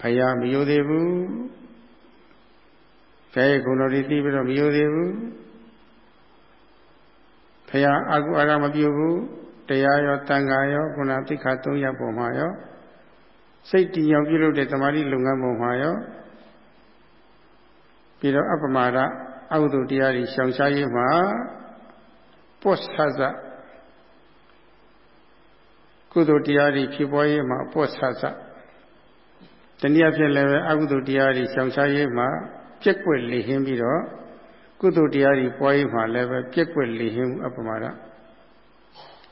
ဖယားမယိုသေးဘူးဖယားရဲ့ဂုဏ်တော်တွေသိပြီးတော့မယိုသေးဘူးဖယားအာကုအာရမပြုဘူးတရားရောတန်ခါရောခုနသိက္ခာ၃ရပ်ပေါ်မှာရောစိတ်တည်အောင်ပြုလုပ်တဲ့သမာဓိလုပ်ငန်းပုံမှာရောပြီးတော့အပမာဒအကုသိုလ်တရားတွေရှောင်ရှားရေးမှာပော့ဆဆကုသိုလ်တရားတွေဖြစ်ပေါ်ရေးမှာပော့ဆဆ တနည်းအားဖြင့်လည်းအကုသိုလ်တရားတွေရှောင်ရှားရေးမှာပြက်ကွက်လေဟင်းပြီးတော့ကုသိုလ်တရားတွေပွားရေးမှာလည်းပဲပြက်ကွက်လေဟင်းမှုအပမာဒ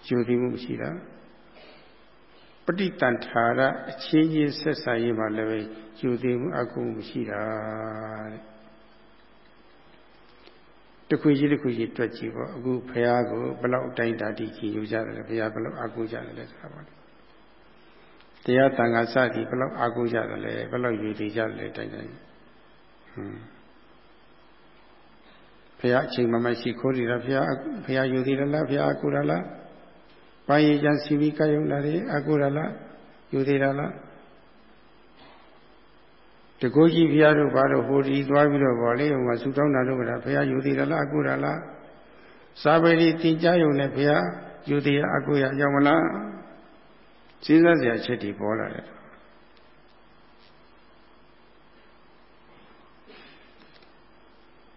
ယူသိမှုရှိတာပဋိတန်ထာရအချင်းချင်းဆက်ဆံရေးမှာလည်းပဲယူသိမှုအကုမှုရှိတာတဲ့တခုကြီးတခုကြီးတွက်ကြည့်ပေါ့အခုဖះကိုဘယ်လောက်အတိုင်းတာတိကြီးယူကြတယ်လဲဖះဘယ်လောက်အကုကြတယ်လဲဆိုတာပေါ့ တရားတန်ခါစသည်ဘယ်လောက်အကုကြတယ်လဲဘယ်လောက်ယူသိကြတယ်လဲတိုင်းတိုင်းဟွန်းဖះအချိန်မှမရှိခိုးရတာဖះဖះယူသေးတယ်လားဖះအကုရလားဘာရည်ကြံစီပြီးကာယုံလာတယ်အကုရလားယူသေးတာလားတကိုးကြီးဘုရားတို့ဘာလို့ဟိုဒီသွားပြီးတော့ဗောလေဟိုမှာဆူတောင်းတာတို့ကဘုရားယူသေးတယ်လားအကုရလားစာပေဒီတင်ကြယုံနဲ့ဘုရားယူသေးရအကုရရောက်မလား စဉ်းစားစရာချက်တွေပေါ်လာတယ်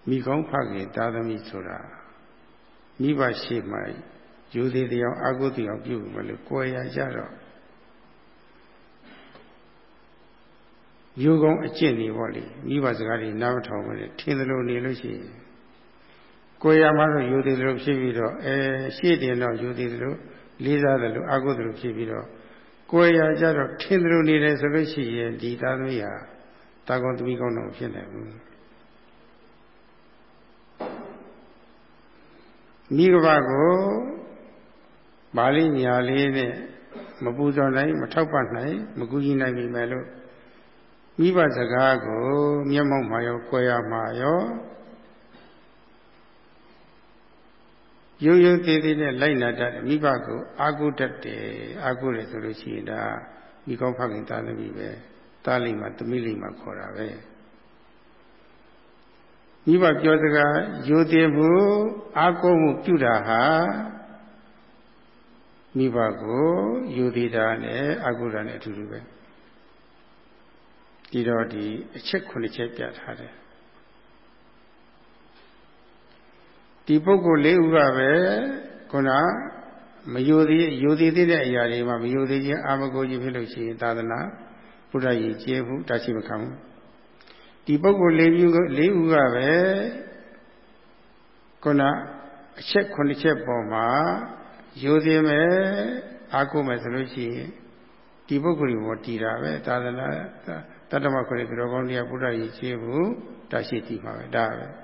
မိကောင်းဖခင်တာသမီဆိုတာမိဘရှိမှယူသေးတရားအာဟုတရားပြုမလို့ကိုယ်ရကြတော့ယူကောင်းအကျင့်တွေပေါ့လေမိဘစကားတွေနားမထောင်မနဲ့ထင်သလိုနေလို့ရှိရင်ကိုယ်ရမှတော့ယူသေးသလိုဖြစ်ပြီးတော့အဲရှေ့တင်တော့ယူသေးသလိုလေးစားသလိုအာဟုသလိုဖြစ်ပြီးတော့ ကိုယ်ရကြတော့ထင်သလိုနေတယ်ဆိုလို့ရှိရင်ဒီသားသမီးဟာတာကောင်းသမီးကောင်းတော့ဖြစ်နေဘူးမိဘကိုပါဠိညာလေးနဲ့မပူဇော်နိုင်မထောက်ပံ့နိုင်မကူညီနိုင်ပြီမဲ့လို့မိဘစကားကိုမျက်မှောက်မှာရောကြွယ်ရမှာရော ရိုးရိုးသေးသေးနဲ့လိုက်နာတတ်မိဘကိုအာကုတတ်တယ်အာကုတယ်ဆိုလို့ရှိရင်ဒါမိကောင်းဖခင်သားသမီးပဲသားလိမ့်မှာသမီးလိမ့်မှာခေါ်တာပဲမိဘပြောစကားရိုသေမှုအာကုမှုပြုတာဟာမိဘကိုယူသေးတာနဲ့အာကုတာနဲ့အတူတူပဲဒီတော့ဒီအချက်ခုနှစ်ချက်ပြထားတယ် ဒီပုဂ္ဂိုလ်လေးဦးကပဲခုနမယိုသေးယိုသေးသေးတဲ့အရာတွေမှာမယိုသေးခြင်းအာမကိုကြီးဖြစ်လို့ရှိရင်သာသနာဘုရားကြီးကျေးဘူးတရှိမခံဘူးဒီပုဂ္ဂိုလ်လေးဦးလေးဦးကပဲခုနအချက်ခုနှစ်ချက်ပေါ်မှာယိုသေးမယ်အာကိုမယ်ဆိုလို့ရှိရင်ဒီပုဂ္ဂိုလ်ကိုတည်တာပဲသာသနာတတ္တမခွေသူတော်ကောင်းတရားဘုရားကြီးကျေးဘူးတရှိတည်မှာပဲဒါပဲ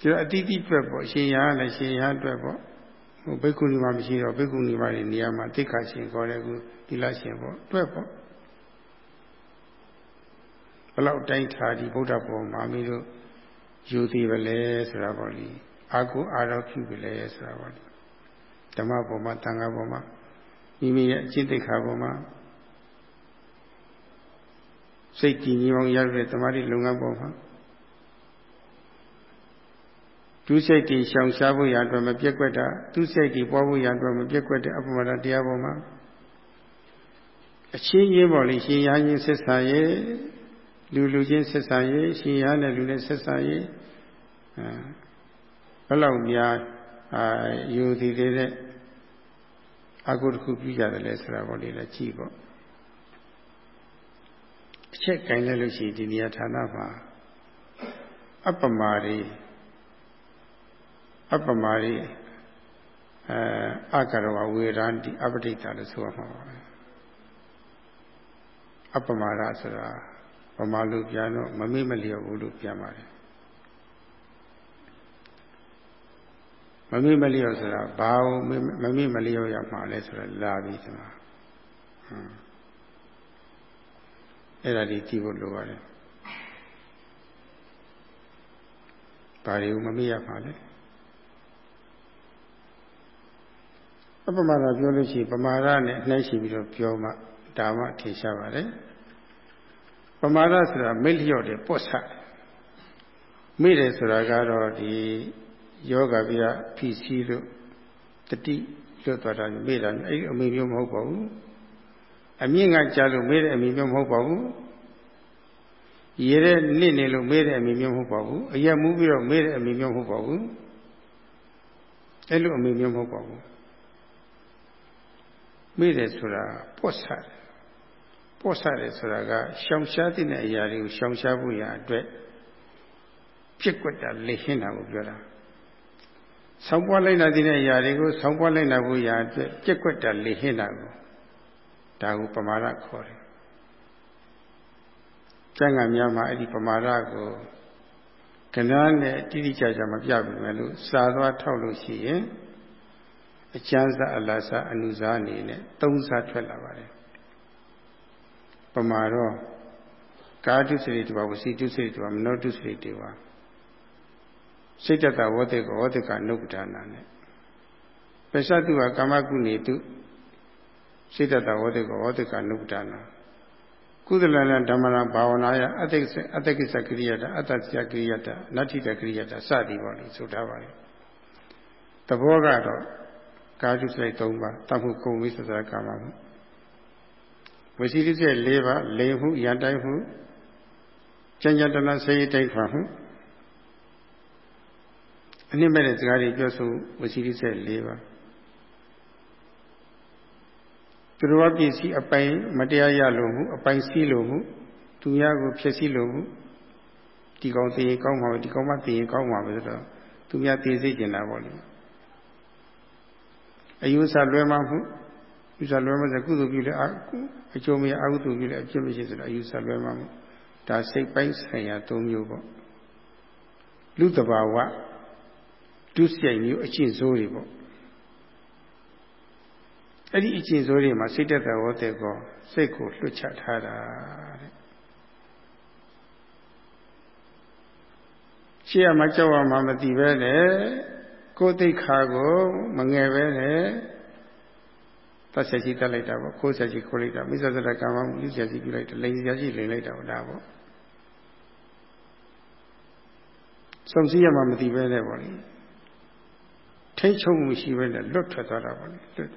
ကျတော့အတိတိအတွက်ပေါ့ရှင်ရလည်းရှင်ရအတွက်ပေါ့ဟိုဘိက္ခုနီမှာမရှိတော့ဘိက္ခုနီမှာနေရာမှာတိခါရှင်ခေါ်တဲ့ကူသီလရှင်ပေါ့အတွက်ပေါ့ဘလောက်တိုင်းထားဒီဗုဒ္ဓဘောမှာမိတို့ယူသေးပဲလဲဆိုတာပေါ့လေအာကုအာရောပြုပြီလဲဆိုတာပေါ့လေဓမ္မဘောမှာတန်ခါဘောမှာမိမိရဲ့အကျင့်သိက္ခာဘောမှာစိတ်ကြည်ငြိမ်အောင်ရတဲ့တမာတိလုပ်ငန်းဘောမှာ သူစိတ်တွေရှောင်ရှားဖို့ရအတွက်မပြက်ကွက်တာသူစိတ်တွေပွားဖို့ရအတွက်မပြက်ကွက်တဲ့အပမဒတရားပေါ်မှာအချင်းချင်းပေါ်လေရှင်ရချင်းဆက်ဆံရေးလူလူချင်းဆက်ဆံရေးရှင်ရနဲ့လူနဲ့ဆက်ဆံရေးဘယ်လောက်များအာယူတည်တဲ့အကုတခုပြုကြတယ်လဲဆိုတာပေါ်လေလည်းကြည့်ပေါ့အချက်ကင်လဲလို့ရှိရင်ဒီနေရာဌာနမှာအပမာတွေ အပမာရိအဲအကရဝဝေရန္တိအပဋိတ္တလို့ဆိုရမှာပါအပမာရဆိုတာဗမာလူပြန်တော့မမေ့မလျော့ဘူးလို့ပြန်ပါတယ်မမေ့မလျော့ဆိုတာဘာလို့မမေ့မလျော့ရမှာလဲဆိုတာလာပြီဒီမှာဟွန်းအဲ့ဒါဒီကြည့်ဖို့လိုပါတယ်ဘာတွေကိုမမေ့ရမှာလဲ အပမာဒပြောလို့ရှိရင်ပမာဒနဲ့နှိုင်းရှိပြီးတော့ပြောမှဒါမှထင်ရှားပါတယ်ပမာဒဆိုတာမိလျော့တယ်ပေါ့ဆမိတယ်ဆိုတာကတော့ဒီယောဂဗျာဖိစီးလို့တတိလွတ်သွားတာမေ့တာအဲ့ဒီအမိမျိုးမဟုတ်ပါဘူးအမြင့်ကကြားလို့မေ့တဲ့အမိမျိုးမဟုတ်ပါဘူးရေတဲ့နစ်နေလို့မေ့တဲ့အမိမျိုးမဟုတ်ပါဘူးအရက်မူးပြီးတော့မေ့တဲ့အမိမျိုးမဟုတ်ပါဘူးအဲ့လိုအမိမျိုးမဟုတ်ပါဘူး မေ့တယ်ဆိုတာပေါ့ဆတယ်ပေါ့ဆတယ်ဆိုတာကရှောင်ရှားတဲ့အရာတွေကိုရှောင်ရှားဖို့ရအတွက်ဖြစ်ကွက်တာလေဟင်းတာကိုပြောတာဆောင်းပွားလိုက်နာတဲ့အရာတွေကိုဆောင်းပွားလိုက်နာဖို့ရအတွက်ပြက်ကွက်တာလေဟင်းတာကိုဒါကိုပမာဒခေါ်တယ်ကျမ်းဂန်များမှာအဲ့ဒီပမာဒကိုကဏ္ဍနဲ့တိတိကျကျမပြဘူးမယ်လို့စာသွားထောက်လို့ရှိရင် အကျမ်းစာအလားစာအနုစာအနေနဲ့သုံးစာထွက်လာပါတယ်ပမာတော့ကာတုစရိတဝဝစီတုစရိတဝမနောတုစရိတဝစိတ်တတဝေတိကဝေတိကနုပ္ပဒါနာနဲ့ပစ္စတုဟာကာမကုဏီတုစိတ်တတဝေတိကဝေတိကနုပ္ပဒါနာကုသလနာဓမ္မနာဘာဝနာယအတ္တိအတ္တကိစ္စကရိယတာအတ္တစယကရိယတာနတ္ထိတကရိယတာစသည်ပေါ့လို့ဆိုထားပါတယ်သဘောကတော့ ကာယုစိတ်၃ပါးတတ်မှုကုံဝိသဇာကာမမှုဝစီရိစိတ်၄ပါးလိန်မှုရန်တိုင်းမှုကျញ្ញတနာစေတိတ်ခွာမှုအနည်းမဲ့တဲ့စကားတွေပြောဆိုဝစီရိဆက်၄ပါးသူတော်ပစ္စည်းအပိုင်မတရားရလို့မှုအပိုင်စီးလို့မှုသူများကိုဖျက်ဆီးလို့မှုဒီကောင်သိရင်ကောင်းမှာပဲဒီကောင်မသိရင်ကောင်းမှာပဲဆိုတော့သူများသိစေချင်တာပေါ့လေ အယူဆလွဲမှာမှုယူဆလွဲမှာဆိုကုသိုလ်ပြုလေအကျိုးမရအကုသိုလ်ပြုလေအပြစ်မရှိဆိုတော့အယူဆလွဲမှာမှုဒါစိတ်ပိုင်းဆိုင်ရာ၃မျိုးပေါ့လူတဘာဝဒုစရိုက်မျိုးအကျင့်ဆိုးတွေပေါ့အဲ့ဒီအကျင့်ဆိုးတွေမှာစိတ်တက်တဲ့ဟောတဲ့ကောစိတ်ကိုလွတ်ချထားတာတဲ့ရှေ့ကမကြောက်အောင်မှမသိပဲနဲ့ ကိုယ်သိခါကိုမငယ်ပဲနဲ့သတ်ဆက်ကြီးတက်လိုက်တာပေါ့ခိုးဆက်ကြီးခိုးလိုက်တာမိစ္ဆာစရကံမမှုဆက်ကြီးပြုလိုက်တယ်လိန်ဆက်ကြီးလိန်လိုက်တာပေါ့ဒါပေါ့စုံစည်းရမှမသိပဲနဲ့ပေါ့လေထိတ်ချုံမှုရှိပဲနဲ့လွတ်ထွက်သွားတာပါလေလွတ်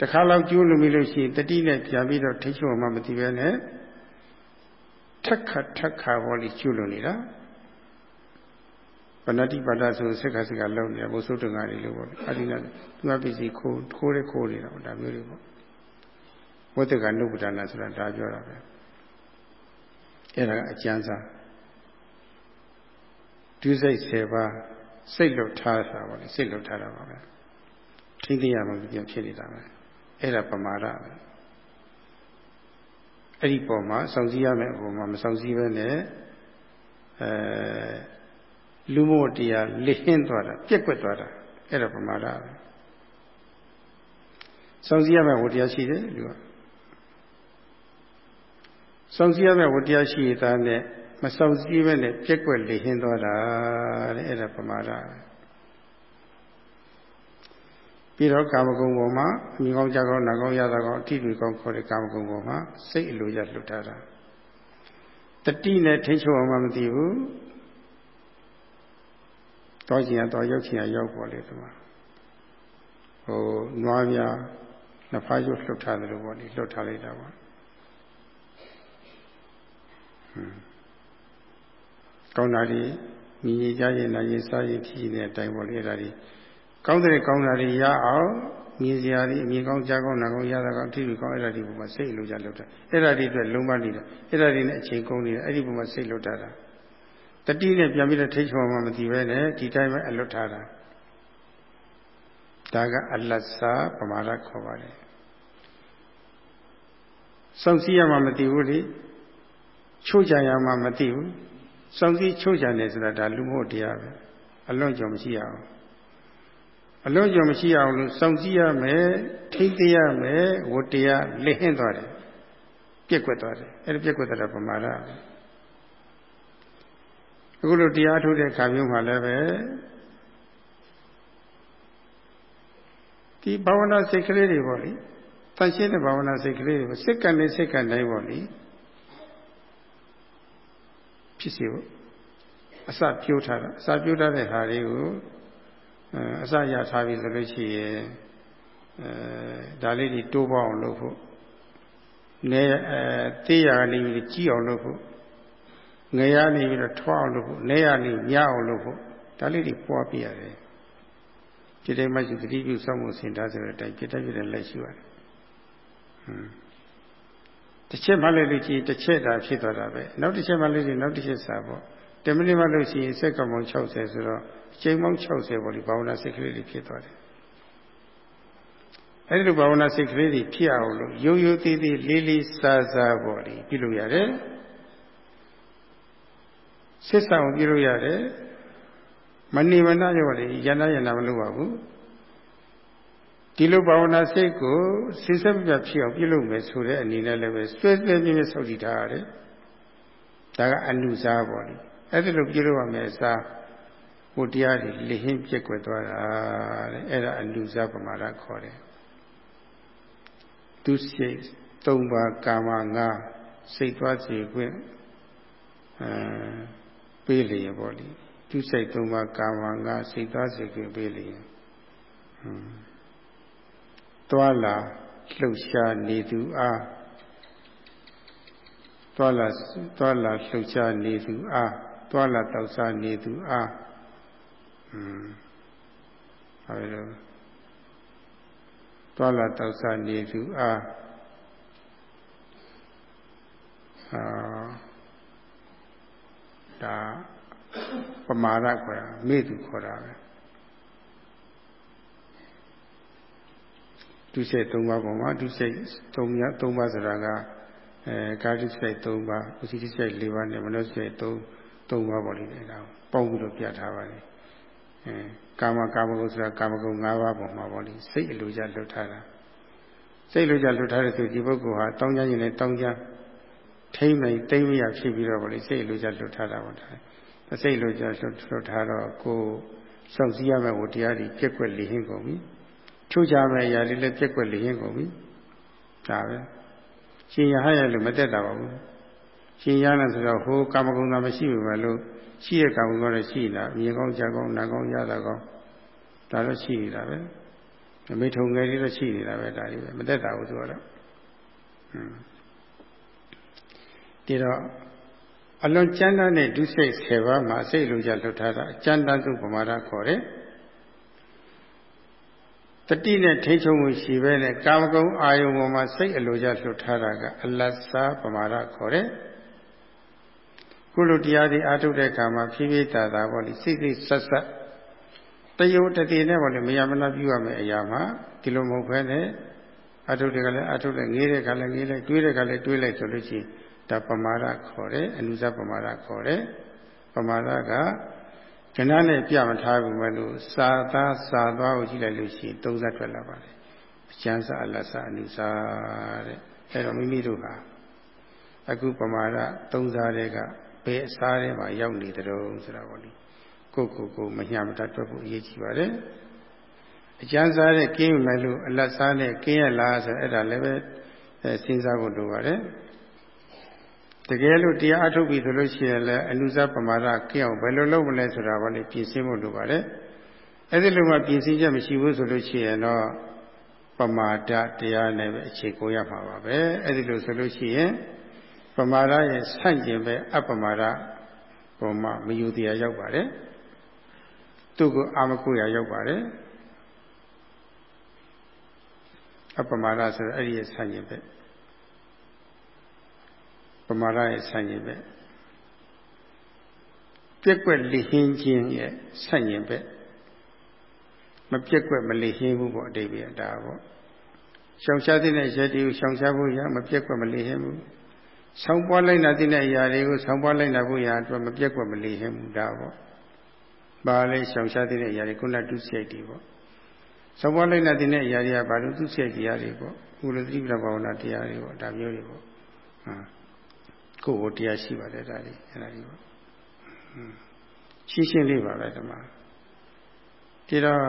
တခါလောက်ကျိုးလို့မိလို့ရှိရင်တတိနဲ့ပြန်ပြီးတော့ထိတ်ချုံမှမသိပဲနဲ့ထက်ခါထက်ခါဟောလိကျိုးလို့နေတာ ဗဏတိပါဒဆိုစက္ခစက္ခလုံးနေဘုသုတ္တငါတွေလို့ပေါ့အဒီနာသူကပစ္စည်းခိုးခိုးတဲ့ခိုးနေတာဒါမျိုးတွေပေါ့ဝတ္တကနုပဒနာဆိုတာဒါပြောတာပဲအဲ့ဒါကအကျမ်းစာဒုစိတ်10ပါးစိတ်လွတ်ထားတာပါလေစိတ်လွတ်ထားတာပါပဲထိသိရမှပြန်ဖြစ်နေတာပဲအဲ့ဒါပမာဒပဲအဲ့ဒီပုံမှာစောင့်စည်းရမယ်အပေါ်မှာမစောင့်စည်းပဲနဲ့အဲ လူမို့တရားလစ်ဟင်းသွားတာပြက်ကွက်သွားတာအဲ့ဒါပမာဒပဲစောင့်စည်းရမယ်ဝတရားရှိတယ်လူကစောင့်စည်းရမယ်ဝတရားရှိတာနဲ့မဆောင်စည်းပဲနဲ့ပြက်ကွက်လေဟင်းသွားတာတဲ့အဲ့ဒါပမာဒပြီးတော့ကာမဂုဏ်ပေါ်မှာအမြင်ကောင်းကြကောင်းနာကောင်းရတာကောင်းအထီးတွေကောင်းခေါ်တဲ့ကာမဂုဏ်ပေါ်မှာစိတ်အလိုရလွတ်ထားတာတတိနဲ့ထိ ंछ အောင်မှမသိဘူး တောချင်ရတော့ရောက်ချင်ရရောက်ပေါ်လေဒီမှာဟိုနွားပြနှစ်ဖားရုပ်လွတ်ထားတယ်လို့ပေါ့လေလွတ်ထားလိုက်တာပါဟွန်းကောင်းတာတွေမြည်ရကြရင်နာရင်စားရင်ဖြစ်နေတဲ့အတိုင်းပေါ့လေအဲ့ဒါတွေကောင်းတဲ့ကောင်းတာတွေရအောင်မြင်စရာတွေအမြင်ကောင်းကြားကောင်းနာကောင်းရတာကောင်းအထီးကောင်းအဲ့ဒါတွေပုံမှာစိတ်လိုကြလောက်တာအဲ့ဒါတွေအတွက်လုံးမနေတာအဲ့ဒါတွေနဲ့အချိန်ကုန်နေတာအဲ့ဒီပုံမှာစိတ်လွတ်တာ တာတတိနဲ့ပြန်ပြီးတော့ထိချုံမှမသိပဲနဲ့ဒီတိုင်းပဲအလွတ်ထားတာဒါကအလတ်စာပမာဒခေါ်ပါတယ်စောင့်စည်းရမှမသိဘူးလေချို့ကြရမှမသိဘူးစောင့်စည်းချိုးချတယ်ဆိုတာဒါလူမှုတရားပဲအလွန်ကြောင့်မရှိရအောင်အလွန်ကြောင့်မရှိအောင်လို့စောင့်စည်းရမယ်ထိမ့်သိရမယ်ဝတ္တရားလစ်ဟင်းသွားတယ်ပြက်ကွက်သွားတယ်အဲ့ဒါပြက်ကွက်တာပမာဒ အခုလိုတရားထုတ်တဲ့ခါမျိုးမှာလည်းပဲဒီဘာဝနာစိတ်ကလေးတွေပေါ့လေတန်ရှင်းတဲ့ဘာဝနာစိတ်ကလေးတွေစိတ်ကံနဲ့စိတ်ကံတိုင်းပေါ့လေဖြစ်စီဖို့အစပြိုးထားတာအစပြိုးထားတဲ့ဟာလေးကိုအစရထားပြီဆိုလို့ရှိရင်အဲဒါလေးတွေတိုးပေါအောင်လုပ်ဖို့နေအဲတေးရနေပြီးကြည့်အောင်လုပ်ဖို့ ငရနေပြီးတော့ထွားအောင်လုပ်ဖို့နေရနေညအောင်လုပ်ဖို့ဒါလေးတွေပွားပြရတယ်จิตใจမှရှိသတိပြုစောင့်မှုစင်ထားဆိုတဲ့အတိုင်းจิตတပြည့်တဲ့လက်ရှိရတယ်ဟွန်းတစ်ချက်မှလည်းလို့ကြည့်တစ်ချက်သာဖြစ်သွားတာပဲနောက်တစ်ချက်မှလည်းကြည့်နောက်တစ်ချက်စာပေါ့10မိနစ်မှလို့ရှိရင်စက္ကန့်ပေါင်း60ဆိုတော့အချိန်ပေါင်း60ပေါ့ဒီဘာဝနာစိတ်ကလေးတွေဖြစ်သွားတယ်အဲဒီလိုဘာဝနာစိတ်ကလေးတွေဖြစ်အောင်လို့ရိုးရိုးသေးသေးလေးလေးစားစားပေါ့လေပြုလုပ်ရတယ် စစ်ဆောင်ပြုလုပ်ရတယ်မနေမနာရောလေယန္တာယန္တာမလုပ်ပါဘူးဒီလိုဘာဝနာစိတ်ကိုစိစက်ပြဖြစ်အောင်ပြုလုပ်မယ်ဆိုတဲ့အနေနဲ့လည်းပဲဆွဲဆွဲပြင်းပြဆောက်တည်ထားရတယ်ဒါကအနုစားပေါ့လေအဲ့ဒီလိုပြုလုပ်ရမယ်အစားဟိုတရားတွေလိဟင်းပြက်ွယ်သွားတာတဲ့အဲ့ဒါအနုစားပမာဒခေါ်တယ်သူစိတ်၃ပါးကာမငါစိတ်သွားစီခွင့်အဲ ပေးလျင်ပေါ့လေသူစိတ်၃ပါးကာမငါစိတ်သွားစီခွင့်ပေးလျင်ဟွန်းသွာလာလှုပ်ရှားနေသူအားသွာလာသွာလာလှုပ်ရှားနေသူအားသွာလာတောက်စားနေသူအားဟွန်းအဲဒီလိုသွာလာတောက်စားနေသူအားအာ ဒါပမာဒခေါ်တာမေ့သူခေါ်တာပဲဒုစိတ်၃ပါးပုံမှာဒုစိတ်၃ပါး၃ပါးဆိုတာကအဲကာယစိတ်၃ပါးဥစီစိတ်၄ပါးနဲ့မနောစိတ်၃၃ပါးပေါ့လေဒါပေါင်းပြီးတော့ပြထားပါလေအဲကာမကာမဂုဏ်ဆိုတာကာမဂုဏ်၅ပါးပုံမှာပေါ့လေစိတ်အလိုကြလွတ်ထားတာစိတ်လိုကြလွတ်ထားတဲ့ဆိုဒီပုဂ္ဂိုလ်ဟာတောင်းကြရင်လည်းတောင်းကြ ထိမ့်နိုင်တိမ့်မရဖြစ်ပြီးတော့ပေါ့လေစိတ်လိုကြလွတ်ထားတာပေါ့ဒါစိတ်လိုကြလွတ်လွတ်ထားတော့ကိုစောင့်စည်းရမယ့်ဝတရားတွေပြက်ကွက်လေဟင်းကုန်ပြီချိုးချမဲ့အရာလေးလည်းပြက်ကွက်လေရင်ကုန်ပြီဒါပဲရှင်ရဟရလို့မတက်တာပါဘူးရှင်ရနဲ့ဆိုတော့ဟိုကာမဂုဏ်သာမရှိဘူးပဲလို့ရှိတဲ့ကာမဂုဏ်တော့ရှိတာမြင်ကောင်းကြားကောင်းနားကောင်းရတာကောင်းဒါတော့ရှိနေတာပဲအမိထုံငယ်လေးတော့ရှိနေတာပဲဒါလေးပဲမတက်တာဘူးဆိုတော့อืม ဒီတော့အလွန်ကျမ်းတဲ့ဒုစိတ်10ပါးမှာစိတ်လုံးကြလွတ်ထားတာအကျမ်းတန်းစုပမာဒခေါ်တယ်တတိနဲ့ထိချုံမှုရှိပဲနဲ့ကာမဂုဏ်အာယုံပေါ်မှာစိတ်အလိုကြလှုပ်ထားတာကအလတ်စားပမာဒခေါ်တယ်။ကုလိုတရားတွေအားထုတ်တဲ့အခါမှာဖြည်းဖြည်းသာသာပေါ့လေစိတ်စိတ်ဆက်ဆက်တယုတ်တတိနဲ့ပေါ့လေမယမနာပြုရမယ့်အရာမှာဒီလိုမဟုတ်ဘဲနဲ့အထုတ်တွေကလည်းအထုတ်လိုက်ငေးတဲ့ခါလည်းငေးလိုက်တွေးတဲ့ခါလည်းတွေးလိုက်ဆိုလို့ရှိရင် ဒါပမာဒခေါ်တယ်အနုဇပမာဒခေါ်တယ်ပမာဒကကဏ္ဍနဲ့ပြမထားဘူးမလို့စာသားစာသွားကိုကြည့်လိုက်လို့ရှိရင်သုံးစားထွက်လာပါတယ်အကျမ်းစာအလတ်စာအနုစာတဲ့အဲတော့မိမိတို့ဟာအခုပမာဒသုံးစားတွေကဘယ်အစားထဲမှာရောက်နေကြတော့ဆိုတာပေါ့လေကိုယ့်ကိုယ်ကိုမညာမတတ်တွက်ဖို့အရေးကြီးပါတယ်အကျမ်းစာတဲ့ကင်းမယ်လို့အလတ်စားနဲ့ကင်းရလားဆိုအဲ့ဒါလည်းပဲစဉ်းစားဖို့လိုပါတယ် တကယ်လို့တရားအထုတ်ပြီဆိုလို့ရှိရင်လည်းအနုဇပမာဒကိအောင်ဘယ်လိုလုပ်မလဲဆိုတာကလည်းပြင်ဆင်ဖို့လိုပါတယ်အဲ့ဒီလိုမှပြင်ဆင်ချက်မရှိဘူးဆိုလို့ရှိရင်တော့ပမာဒတရားနဲ့ပဲအခြေကိုရမှာပါပဲအဲ့ဒီလိုဆိုလို့ရှိရင်ပမာဒရဲ့ဆန့်ကျင်ပဲအပမာဒပုံမှမယူတရားရောက်ပါတယ်သူ့ကိုအာမကုရရောက်ပါတယ်အပမာဒဆိုတော့အဲ့ဒီရဲ့ဆန့်ကျင်ပဲ ပမာဒရဲ့ဆန့်ကျင်ဘက်ပြက်ကွက်လိဟင်းခြင်းရဲ့ဆန့်ကျင်ဘက်မပြက်ကွက်မလိဟင်းဘူးပေါ့အတိပ္ပယ်ဒါပေါ့ရှောင်ရှားတဲ့ရည်တည်ကိုရှောင်ရှားဖို့ရမပြက်ကွက်မလိဟင်းဘူးဆောင်းပွားလိုက်တာတဲ့အရာတွေကိုဆောင်းပွားလိုက်တာဖို့ရအတွက်မပြက်ကွက်မလိဟင်းဘူးဒါပေါ့ပါလေရှောင်ရှားတဲ့အရာတွေခုနတုစိတ်တွေပေါ့ဆောင်းပွားလိုက်တာတဲ့အရာတွေကဘာလို့တုစိတ်တရားတွေပေါ့ဘုလိုသတိပ္ပံဘာဝနာတရားတွေပေါ့ဒါမျိုးတွေပေါ့ဟာ ကိုယ်ကိုတရားရှိပါတယ်ဒါလေးအဲ့ဒါလေးပေါ့ရှင်းရှင်းလေးပါပဲဓမ္မဒီတော့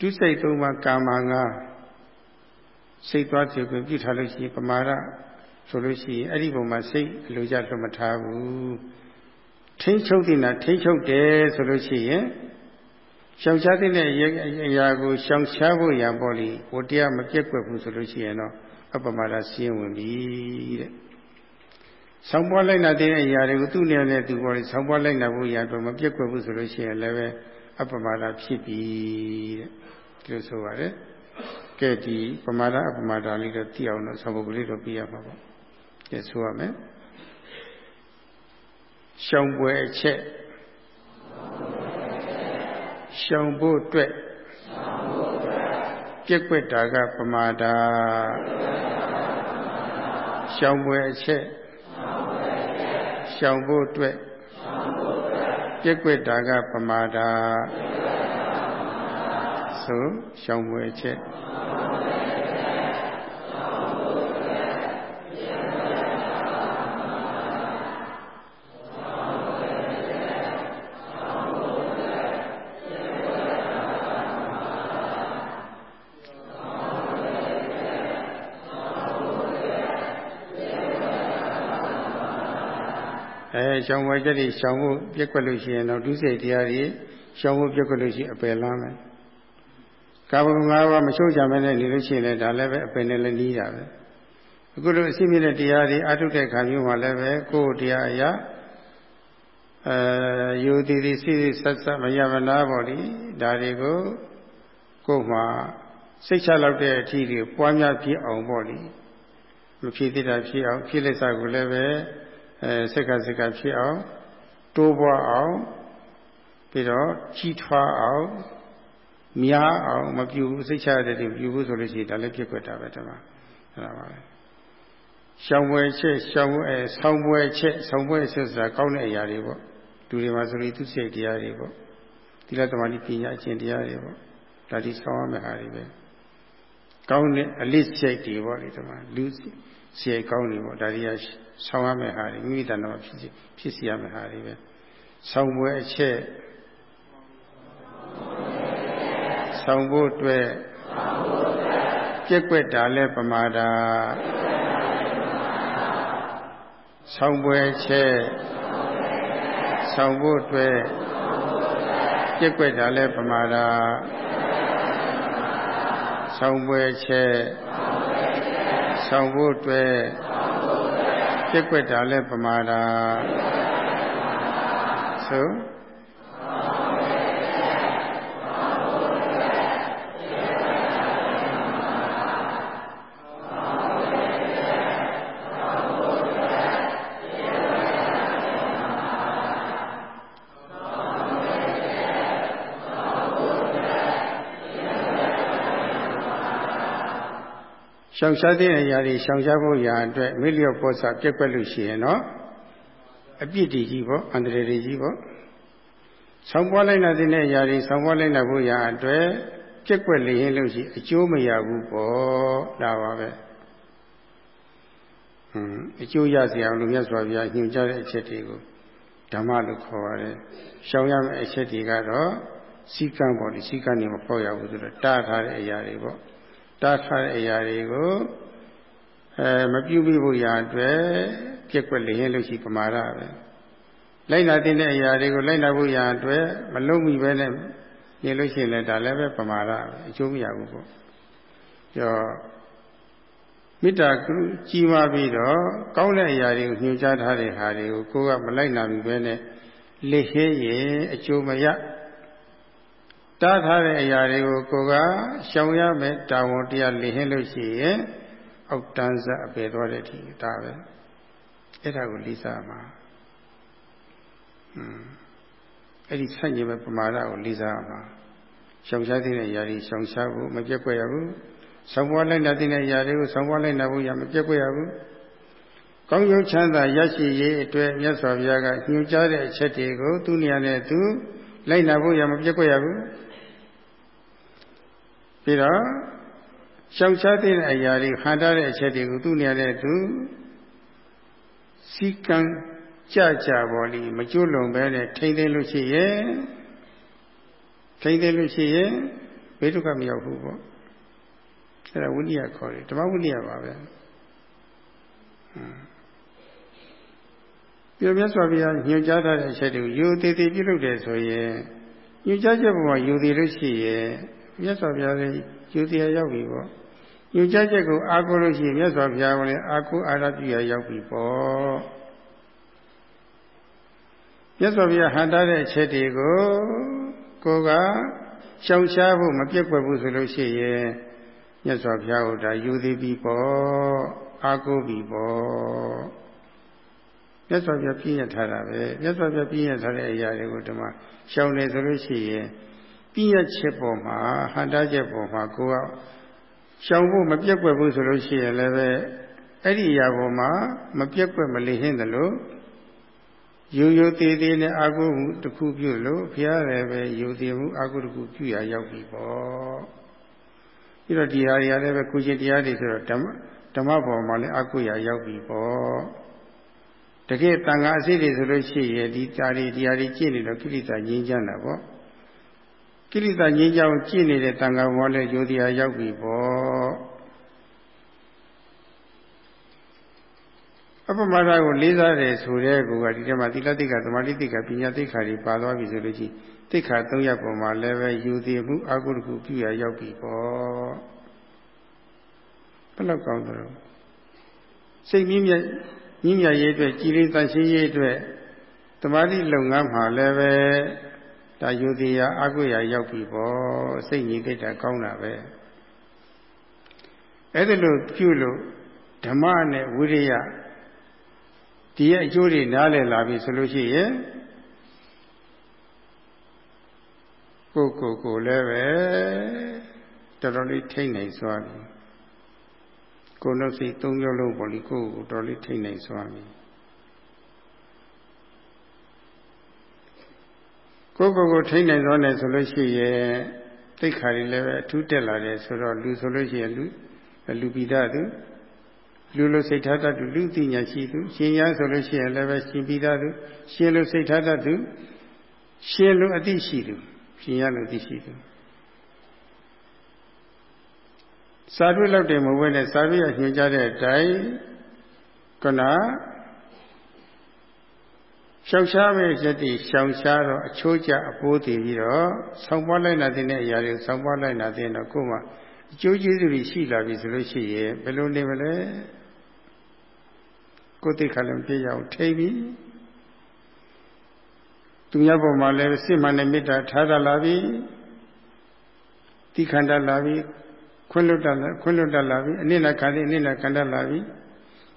ဒုစိတ်သုံးပါးကာမငါစိတ်သွားကြည့်ကိုပြုထားလို့ရှိရင်ပမာဒဆိုလို့ရှိရင်အဲ့ဒီပုံမှာစိတ်အလိုကြလွတ်မထားဘူးထိမ့်ချုပ်တင်တာထိမ့်ချုပ်တယ်ဆိုလို့ရှိရင်ရှောင်ရှားတဲ့အရာကိုရှောင်ရှားဖို့ရံပေါ့လေဟိုတရားမပြက်ကွက်ဘူးဆိုလို့ရှိရင်တော့ အပမာဒစီးဝင်ပြီတဲ့ဆောင်းပွားလိုက်နာတဲ့အရာတွေကိုသူ့နေနဲ့သူပေါ်လေဆောင်းပွားလိုက်နာဖို့ရတော့မပြက်ကွက်ဘူးဆိုလို့ရှိရင်လည်းပဲအပမာဒဖြစ်ပြီတဲ့ဒီလိုဆိုပါတယ်ကဲဒီပမာဒအပမာဒလေးတော့သိအောင်လို့ဆောင်းပုဒ်ကလေးတော့ပြရမှာပေါ့ကဲဆိုရမယ်ရှောင်ပွဲအချက်ရှောင်ဖို့အတွက် ပြက်ကွက်တာကပမာဒရှောင်ပွဲအချက်ရှောင်ဖို့အတွက်ပြက်ကွက်တာကပမာဒဆိုရှောင်ပွဲအချက် ရှောင်ဝဲချက်တွေရှောင်ဖို့ပြက်ကွက်လို့ရှိရင်တော့ဒုစိတ်တရားတွေရှောင်ဖို့ပြက်ကွက်လို့ရှိရင်အပယ်လမ်းမယ်ကာဘငါးပါးမချုပ်ကြမဲနဲ့နေလို့ရှိရင်လည်းဒါလည်းပဲအပယ်နဲ့လည်းနီးတာပဲအခုလိုအစိမ့်မြင့်တဲ့တရားတွေအထုတ်တဲ့ခါမျိုးမှာလည်းပဲကိုယ်တရားအရာအဲယူတည်တည်စိစိဆက်ဆက်မရမနာပေါ့လေဒါတွေကိုကိုယ်မှာစိတ်ချလောက်တဲ့အထီးတွေပွားများပြည့်အောင်ပေါ့လေမဖြစ်သေးတာဖြစ်အောင်ဖြစ်လက်စားကိုလည်းပဲ အဲစက်ကစက်ကဖြစ်အောင်တိုးပွားအောင်ပြီးတော့ကြီးထွားအောင်များအောင်မပြူဘူးစိတ်ချရတဲ့တည်းပြူဘူးဆိုလို့ရှိရင်ဒါလည်းဖြစ်ွက်တာပဲတမအဲ့ဒါပါပဲရှောင်ပွဲချက်ရှောင်ပွဲအဲဆောင်းပွဲချက်ဆောင်းပွဲချက်ဆိုတာကောင်းတဲ့အရာတွေပေါ့လူတွေမှာဆိုလို့သူစိတ်တရားတွေပေါ့သီလသမာဓိပညာအကျင့်တရားတွေပေါ့ဒါဒီဆောင်းရမယ့်ဟာတွေပဲကောင်းတဲ့အလစ်စိတ်တွေပေါ့ဒီတမလူစိတ် ကောင်းတွေပေါ့ဒါတွေကဆောင်းရမယ့်ဟာတွေမိမိတဏ္ဍာမှာဖြစ်စီဖြစ်စီရမယ့်ဟာတွေပဲဆောင်းပွဲအချက်ဆောင်းဖို့အတွက်ပြက်ွက်တာလဲပမာဒာဆောင်းပွဲချက်ဆောင်းဖို့အတွက်ပြက်ွက်တာလဲပမာဒာဆောင်းပွဲချက် ဆောင်းဖို့အတွက်ပြက်ွက်တာလဲပမာဒာဆို ရှောင်ရှားတဲ့အရာတွေရှောင်ရှားဖို့ရာအတွက်မိလျော့ပေါ်စာပြက်ကွက်လို့ရှိရင်တော့အပြစ်တည်ကြီးပေါ့အန္တရာယ်တွေကြီးပေါ့ဆောင်းပွားလိုက်တဲ့အရာတွေဆောင်းပွားလိုက်နိုင်ဖို့ရာအတွက်ပြက်ကွက်လျင်လို့ရှိအကျိုးမရဘူးပေါ့ဒါပါပဲဟွန်းအကျိုးရစီအောင်လို့မြတ်စွာဘုရားညွှန်ကြားတဲ့အချက်တွေကိုဓမ္မလို့ခေါ်ရတယ်ရှောင်ရမယ့်အချက်တွေကတော့စီကံပေါ့ဒီစီကံနေမပေါ့ရဘူးဆိုတော့တားထားတဲ့အရာတွေပေါ့ တားထားတဲ့အရာတွေကိုအဲမပြုမိဖို့ရာအတွက်ပြက်ကွက်လျင်လို့ရှိပမာဒပဲလိုက်နာတဲ့အရာတွေကိုလိုက်နာဖို့ရာအတွက်မလုံးမိပဲနဲ့နေလို့ရှိရင်လည်းဒါလည်းပဲပမာဒပဲအကျိုးမရဘူးပေါ့ကျော်မေတ္တာကြီးမားပြီးတော့ကောင်းတဲ့အရာတွေကိုညွှန်ကြားထားတဲ့ဟာတွေကိုကိုယ်ကမလိုက်နာမိပဲနဲ့လက်ဟဲရင်အကျိုးမရ တားထားတဲ့အရာတွေကိုကိုကရှောင်ရမယ်တာဝန်တရားလင်ဟင်းလို့ရှိရင်အောက်တန်းစားအပေသွားတဲ့အထိဒါပဲအဲ့ဒါကိုလိစားမှာอืมအဲ့ဒီဆန့်ကျင်မဲ့ပမာဒကိုလိစားမှာရှောင်ရှားတဲ့အရာတွေရှောင်ရှားဖို့မပြက်ကွက်ရဘူးဆောင်းပွားလိုက်တဲ့အရာတွေကိုဆောင်းပွားလိုက်နိုင်ဖို့ရမပြက်ကွက်ရဘူးကောင်းကျိုးချမ်းသာရရှိရေးအတွက်မြတ်စွာဘုရားကညွှန်ကြားတဲ့အချက်တွေကိုသူ့နေရာနဲ့သူလိုက်နာဖို့ရမပြက်ကွက်ရဘူး ပြီးတော့ရှောင်ရှားတဲ့အရာတွေခံထားတဲ့အချက်တွေကိုသူ့နေရာနဲ့သူစီကံကြကြပေါ်လီမကျွလွန်ပဲနဲ့ထိမ့်သိလို့ရှိရဲ့ထိမ့်သိလို့ရှိရဲ့ဘေးဒုက္ခမရောက်ဘူးပေါ့အဲ့ဒါဝိနည်းခေါ်တယ်ဓမ္မဝိနည်းပါပဲပြီးတော့မြတ်စွာဘုရားညွှန်ကြားထားတဲ့အချက်တွေကိုယူသေးသေးပြုလုပ်တယ်ဆိုရင်ညွှန်ကြားချက်ပေါ်မှာယူသေးလို့ရှိရင် မြတ်စွာဘုရားလည်းယူသေးရရောက်ပြီပေါ့ညွှန်ကြားချက်ကိုအားကိုးလို့ရှိရင်မြတ်စွာဘုရားကလည်းအားကိုးအားရပြုရရောက်ပြီပေါ့မြတ်စွာဘုရားဟန်တာတဲ့အချက်တွေကိုကိုကရှောင်ရှားဖို့မပြတ်ွက်ဘူးဆိုလို့ရှိရင်မြတ်စွာဘုရားကိုဒါယူသေးပြီပေါ့အားကိုးပြီပေါ့မြတ်စွာဘုရားပြည့်ရထားတာပဲမြတ်စွာဘုရားပြည့်ရထားတဲ့အရာတွေကိုဒီမှာရှောင်နေဆိုလို့ရှိရင် ပြည့်ရချက်ပေါ်မှာဟန်တာချက်ပေါ်မှာကိုကရှောင်ဖို့မပြတ်ွက်ဘူးဆိုလို့ရှိရင်လည်းပဲအဲ့ဒီအရာပေါ်မှာမပြတ်ွက်မလေဟင်းတယ်လို့ယူယူသေးသေးနဲ့အာဟုမှုတစ်ခုပြုလို့ဘုရားလည်းပဲယူသေးမှုအာဟုတစ်ခုပြုရရောက်ပြီပေါ့ပြီးတော့ဒီဟာတွေလည်းပဲကုရှင်တရားတွေဆိုတော့ဓမ္မဓမ္မပေါ်မှာလည်းအာဟုရရောက်ပြီပေါ့တကယ်တန်ခါအစိတ်တွေဆိုလို့ရှိရင်ဒီတာတွေတရားတွေကြည့်နေတော့ကိလေသာငြိမ်းချမ်းတာပေါ့ ကိလေသာငြိမ်းချမ်းကြည့်နေတဲ့တန်ခါဘောလည်းယူတရားရောက်ပြီပေါ့အပမဒကိုလေးစားတယ်ဆိုတဲ့ကူကဒီထဲမှာသီလတိတ်္ခသမာဓိတိတ်္ခပညာတိတ်္ခတွေပါသွားပြီဆိုလို့ရှိတိတ်္ခ၃ရပ်ပေါ်မှာလည်းပဲယူသေးမှုအကုတခုပြုရရောက်ပြီပေါ့ဘယ်လောက်ကောင်းတယ်စိတ်မြင့်မြတ်မြင့်မြတ်ရေးအတွက်ကြည်လေးတန်ရှင်းရေးအတွက်သမာဓိလုပ်ငန်းမှာလည်းပဲ ဒါယူသေးရအကုရရောက်ပြီပေါ့စိတ်ညီတိတ်တာကောင်းတာပဲအဲ့ဒါလို့ပြုလို့ဓမ္မနဲ့ဝိရိယဒီရဲ့အကျိုးတွေနားလည်လာပြီဆိုလို့ရှိရင်ကိုကိုကိုလည်းပဲတော်တော်လေးထိတ်နိုင်စွာပြီကိုယ်နှုတ်စိတ်သုံးမျိုးလုံးပေါ်လီကိုကိုတော်လေးထိတ်နိုင်စွာပြီ ကိုကိုကိုထိတ်နိုင်စွာနဲ့ဆိုလို့ရှိရင်သိခါတွေလည်းပဲအထူးတက်လာတယ်ဆိုတော့လူဆိုလို့ရှိရင်လူလူပိဒသူလူလိုစိတ်ထားတတ်သူလူသိညာရှိသူရှင်ရဆိုလို့ရှိရင်လည်းပဲရှင်ပြီးသားသူရှင်လိုစိတ်ထားတတ်သူရှင်လိုအသိရှိသူရှင်ရလိုအသိရှိသူစာရွက်လောက်တယ်မဟုတ်ဘဲနဲ့စာရွက်ရညွှန်ကြားတဲ့အတိုင်းကနာ ရှောက်ရှားမဲ့ရတိရှောင်ရှားတော့အချိုးကျအပိုးတည်ပြီးတော့ဆောင်းပွားလိုက်နာတဲ့အရာတွေဆောင်းပွားလိုက်နာတဲ့တော့ကိုယ်မှအကျိုးကျေးဇူးတွေရှိလာပြီဆိုလို့ရှိရင်ဘယ်လိုနေမလဲကိုယ်သိခါလည်းပြည့်ရအောင်ထိပြီသူများပေါ်မှာလည်းစိတ်မှန်တဲ့မေတ္တာထားတတ်လာပြီတိခန္ဓာလာပြီခွင့်လွတ်တတ်လာခွင့်လွတ်တတ်လာပြီအနိလခံတဲ့အနိလခံတတ်လာပြီ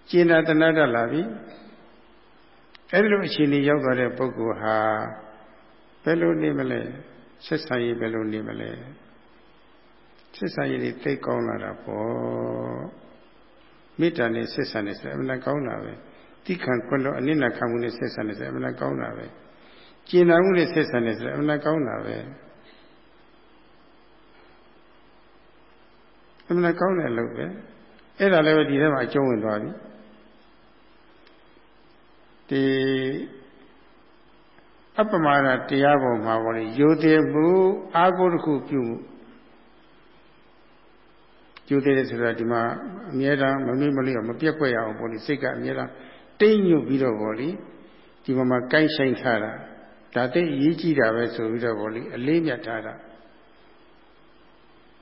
ကျင်နာတနာတတ်လာပြီ အဲဒီလိုအခြေအနေရောက်သွားတဲ့ပုဂ္ဂိုလ်ဟာဘယ်လိုနေမလဲဆက်ဆံရေးဘယ်လိုနေမလဲဆက်ဆံရေးတွေသိကောင်းလာတာပေါ့မေတ္တာနဲ့ဆက်ဆံနေဆိုအမှန်ကောင်းတာပဲတိခံခွင့်လို့အနိနာခံမှုနဲ့ဆက်ဆံနေဆိုအမှန်ကောင်းတာပဲကျင်နာမှုနဲ့ဆက်ဆံနေဆိုအမှန်ကောင်းတာပဲအမှန်ကောင်းတဲ့အလုပ်ပဲအဲ့ဒါလည်းပဲဒီထဲမှာအကျုံးဝင်သွားပြီ ဒီအပမာဒတရားပေါ်မှာပေါ့လေယိုသေးမှုအာဟုတစ်ခုပြုမှုကျိုးသေးတယ်ဆိုတာဒီမှာအမြဲတမ်းမမေ့မလျော့မပြက်ကွက်ရအောင်ပေါ့လေစိတ်ကအမြဲတမ်းတိတ်ညွတ်ပြီးတော့ပေါ့လေဒီမှာမှာကိုင်းဆိုင်ထားတာဒါသိရေးကြည့်တာပဲဆိုပြီးတော့ပေါ့လေအလေးမြတ်ထားတာ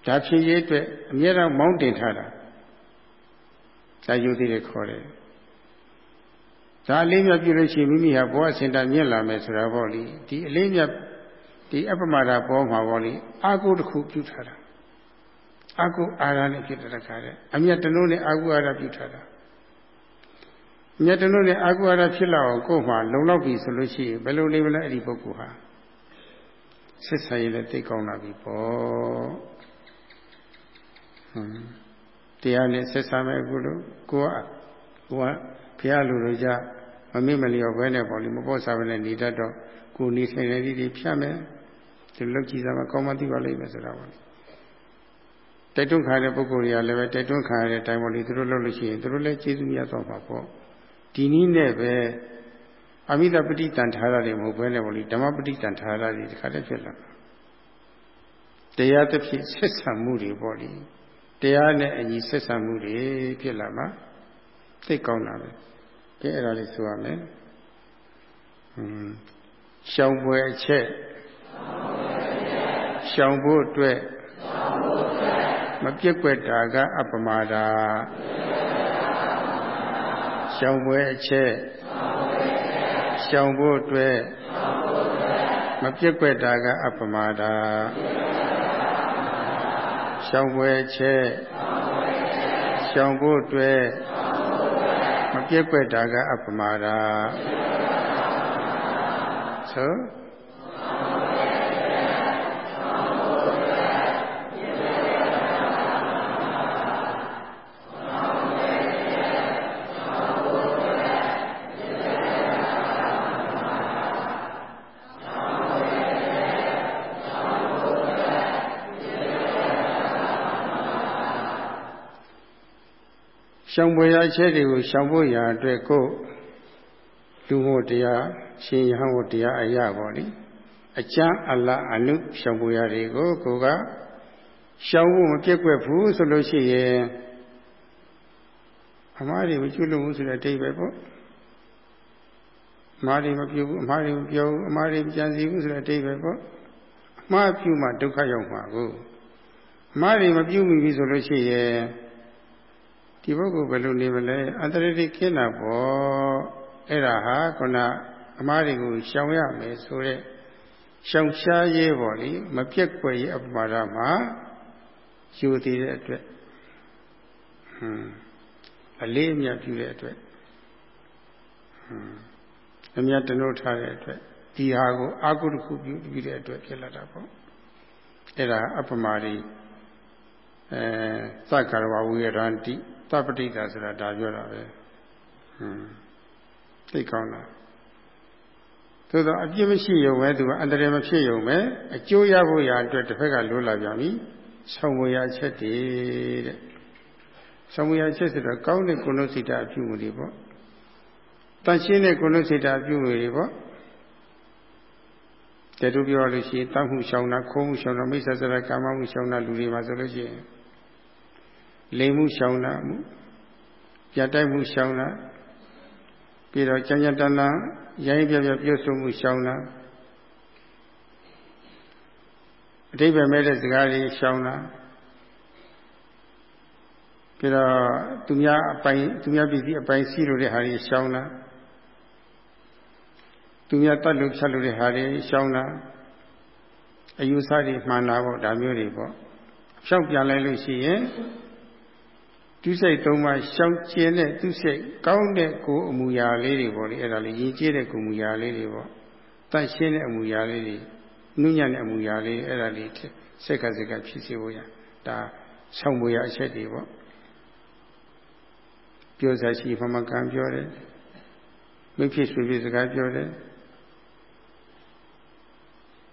ဒါဖြစ်ရေးအတွက်အမြဲတမ်းမောင်းတင်ထားတာဒါယူသေးတယ်ခေါ်တယ် ဒါအလေးမြတ်ပြုလို့ရှိရင်မိမိဟာဘဝစင်တာမြင့်လာမယ်ဆိုတာပေါ့လေဒီအလေးမြတ်ဒီအပမဒါပေါ်မှာပေါ့လေအာကုတစ်ခုပြုထားတာအာကုအာရနဲ့ဖြစ်တဲ့ခါတဲ့အမြတ်တနိုးနဲ့အာကုအာရပြုထားတာအမြတ်တနိုးနဲ့အာကုအာရဖြစ်လာအောင်ကိုယ်မှလုံလောက်ပြီဆိုလို့ရှိရင်ဘယ်လိုနေမလဲအဲ့ဒီပုဂ္ဂိုလ်ဟာဆက်ဆံရေးလည်းသိကောင်းလာပြီပေါ့ဟွန်းတရားနဲ့ဆက်ဆံမယ်အခုလို့ကိုကကိုကဘုရားလူတို့ကြ မမေ့မလျော့ဘဲနဲ့ပေါ့လေမပေါ့စားဘဲနဲ့နေတတ်တော့ကိုနေဆိုင်တဲ့ဒီတွေဖြတ်မယ်ဒီလောက်ကြည့်စားမှကောင်းမှသိပါလိမ့်မယ်ဆိုတာပေါ့တိုက်တွန်းခံရတဲ့ပုဂ္ဂိုလ်တွေကလည်းပဲတိုက်တွန်းခံရတဲ့အတိုင်းပေါ့လေသူတို့လုပ်လို့ရှိရင်သူတို့လည်းကျေးဇူးများတော့မှာပေါ့ဒီနည်းနဲ့ပဲအမိတပဋိတန်ထားရတယ်မဟုတ်ဘဲနဲ့ပေါ့လေဓမ္မပဋိတန်ထားရတယ်ဒီခါတည်းဖြစ်လာတရားတစ်ဖြစ်ဆက်ဆံမှုတွေပေါ့လေတရားနဲ့အညီဆက်ဆံမှုတွေဖြစ်လာမှာသိကောင်းတာပဲ ကဲအဲ့ဒါလေးဆိုရမယ်ဟွန်းရှောင်ပွဲအချက်ရှောင်ဖို့အတွက်မပြက်ွက်တာကအပမာဒာရှောင်ပွဲအချက်ရှောင်ဖို့အတွက်မပြက်ွက်တာကအပမာဒာရှောင်ပွဲအချက်ရှောင်ဖို့အတွက်မ ပြက်ွက်တာကအပမာဒာဆို ရှောင်ပွေရာအချက်တွေကိုရှောင်ဖို့ရာအတွက်ကိုလူမို့တရားရှင်ရဟန်းမို့တရားအရာပေါ့လေအကျမ်းအလအနုရှောင်ပွေရာတွေကိုကိုကရှောင်ဖို့မပြက်ကွက်ဘူးဆိုလို့ရှိရင်အမားတွေမကျွလို့ဘူးဆိုတဲ့အတိတ်ပဲပေါ့အမားတွေမပြုဘူးအမားတွေမပြောဘူးအမားတွေမကြံစီဘူးဆိုတဲ့အတိတ်ပဲပေါ့အမှားပြုမှဒုက္ခရောက်မှာကိုအမားတွေမပြုမိပြီဆိုလို့ရှိရင် ဒီပုဂ္ဂိုလ်ဘယ်လိုနေမလဲအန္တရာယ်ကင်းတာပေါ့အဲ့ဒါဟာခုနအမားတွေကိုရှောင်ရမယ်ဆိုတဲ့ရှောင်ရှားရေးပေါ့လေမပြက်ကွယ်ရေးအပမာဒမှာယူတည်တဲ့အတွက်ဟွန်းအလေးအမြတ်ပြုတဲ့အတွက်ဟွန်းအမြတ်တနိုးထားတဲ့အတွက်ဒီဟာကိုအာကုတခုပြုပြီးတဲ့အတွက်ဖြစ်လာတာပေါ့အဲ့ဒါအပမာရီအဲသက္ကရဝဝိရန္တိ သပ္ပတိတာဆိုတာဒါပြောတာပဲဟွန်းသိကောင်းလားသို့တော့အပြစ်မရှိရုံပဲသူကအန္တရာယ်မဖြစ်ရုံပဲအကျိုးရဖို့ရာအတွက်တစ်ဖက်ကလိုလာပြန်ပြီဆောင်းဝေရချက်တည်းတဲ့ဆောင်းဝေရချက်ဆိုတော့ကောင်းတဲ့ကုလစိတ်အပြုမှုတွေပေါ့တန်ရှင်းတဲ့ကုလစိတ်အပြုမှုတွေပေါ့တတူပြောလို့ရှိရင်တတ်မှုရှောင်တာခိုးမှုရှောင်တာမိစ္ဆာစရကာမမှုရှောင်တာလူတွေမှာဆိုလို့ရှိရင် လိမ်မှုရှောင်တာမှုပြတ်တိုက်မှုရှောင်တာပြီးတော့ကြံကြံတန်းတန်းရိုင်းပြပြပြုစုမှုရှောင်တာအတိပ္ပယ်မဲ့တဲ့စကားတွေရှောင်တာပြီးတော့သူများအပိုင်သူများပြည်စည်းအပိုင်စီးလို့တဲ့ဟာတွေရှောင်တာသူများတတ်လို့ဖြတ်လို့တဲ့ဟာတွေရှောင်တာအယူဆတွေမှန်တာပေါ့ဒါမျိုးတွေပေါ့ဖြောက်ပြန်လိုက်လို့ရှိရင် သူစိတ်သုံးပါးရှောင်ကျင်တဲ့သူစိတ်ကောင်းတဲ့ကိုယ်အမူအရာလေးတွေပေါ့လေအဲ့ဒါလေးရည်ကြည်တဲ့ကိုယ်မူအရာလေးတွေပေါ့တန့်ရှင်းတဲ့အမူအရာလေးတွေနုညံ့တဲ့အမူအရာလေးအဲ့ဒါလေးစက်ကစက်ကဖြစ်စေဖို့ရဒါဆောင်းမွေရအချက်တွေပေါ့ပြောစားရှိမမကံပြောတယ်မိဖြစ်ဆွေဖြစ်စကားပြောတယ်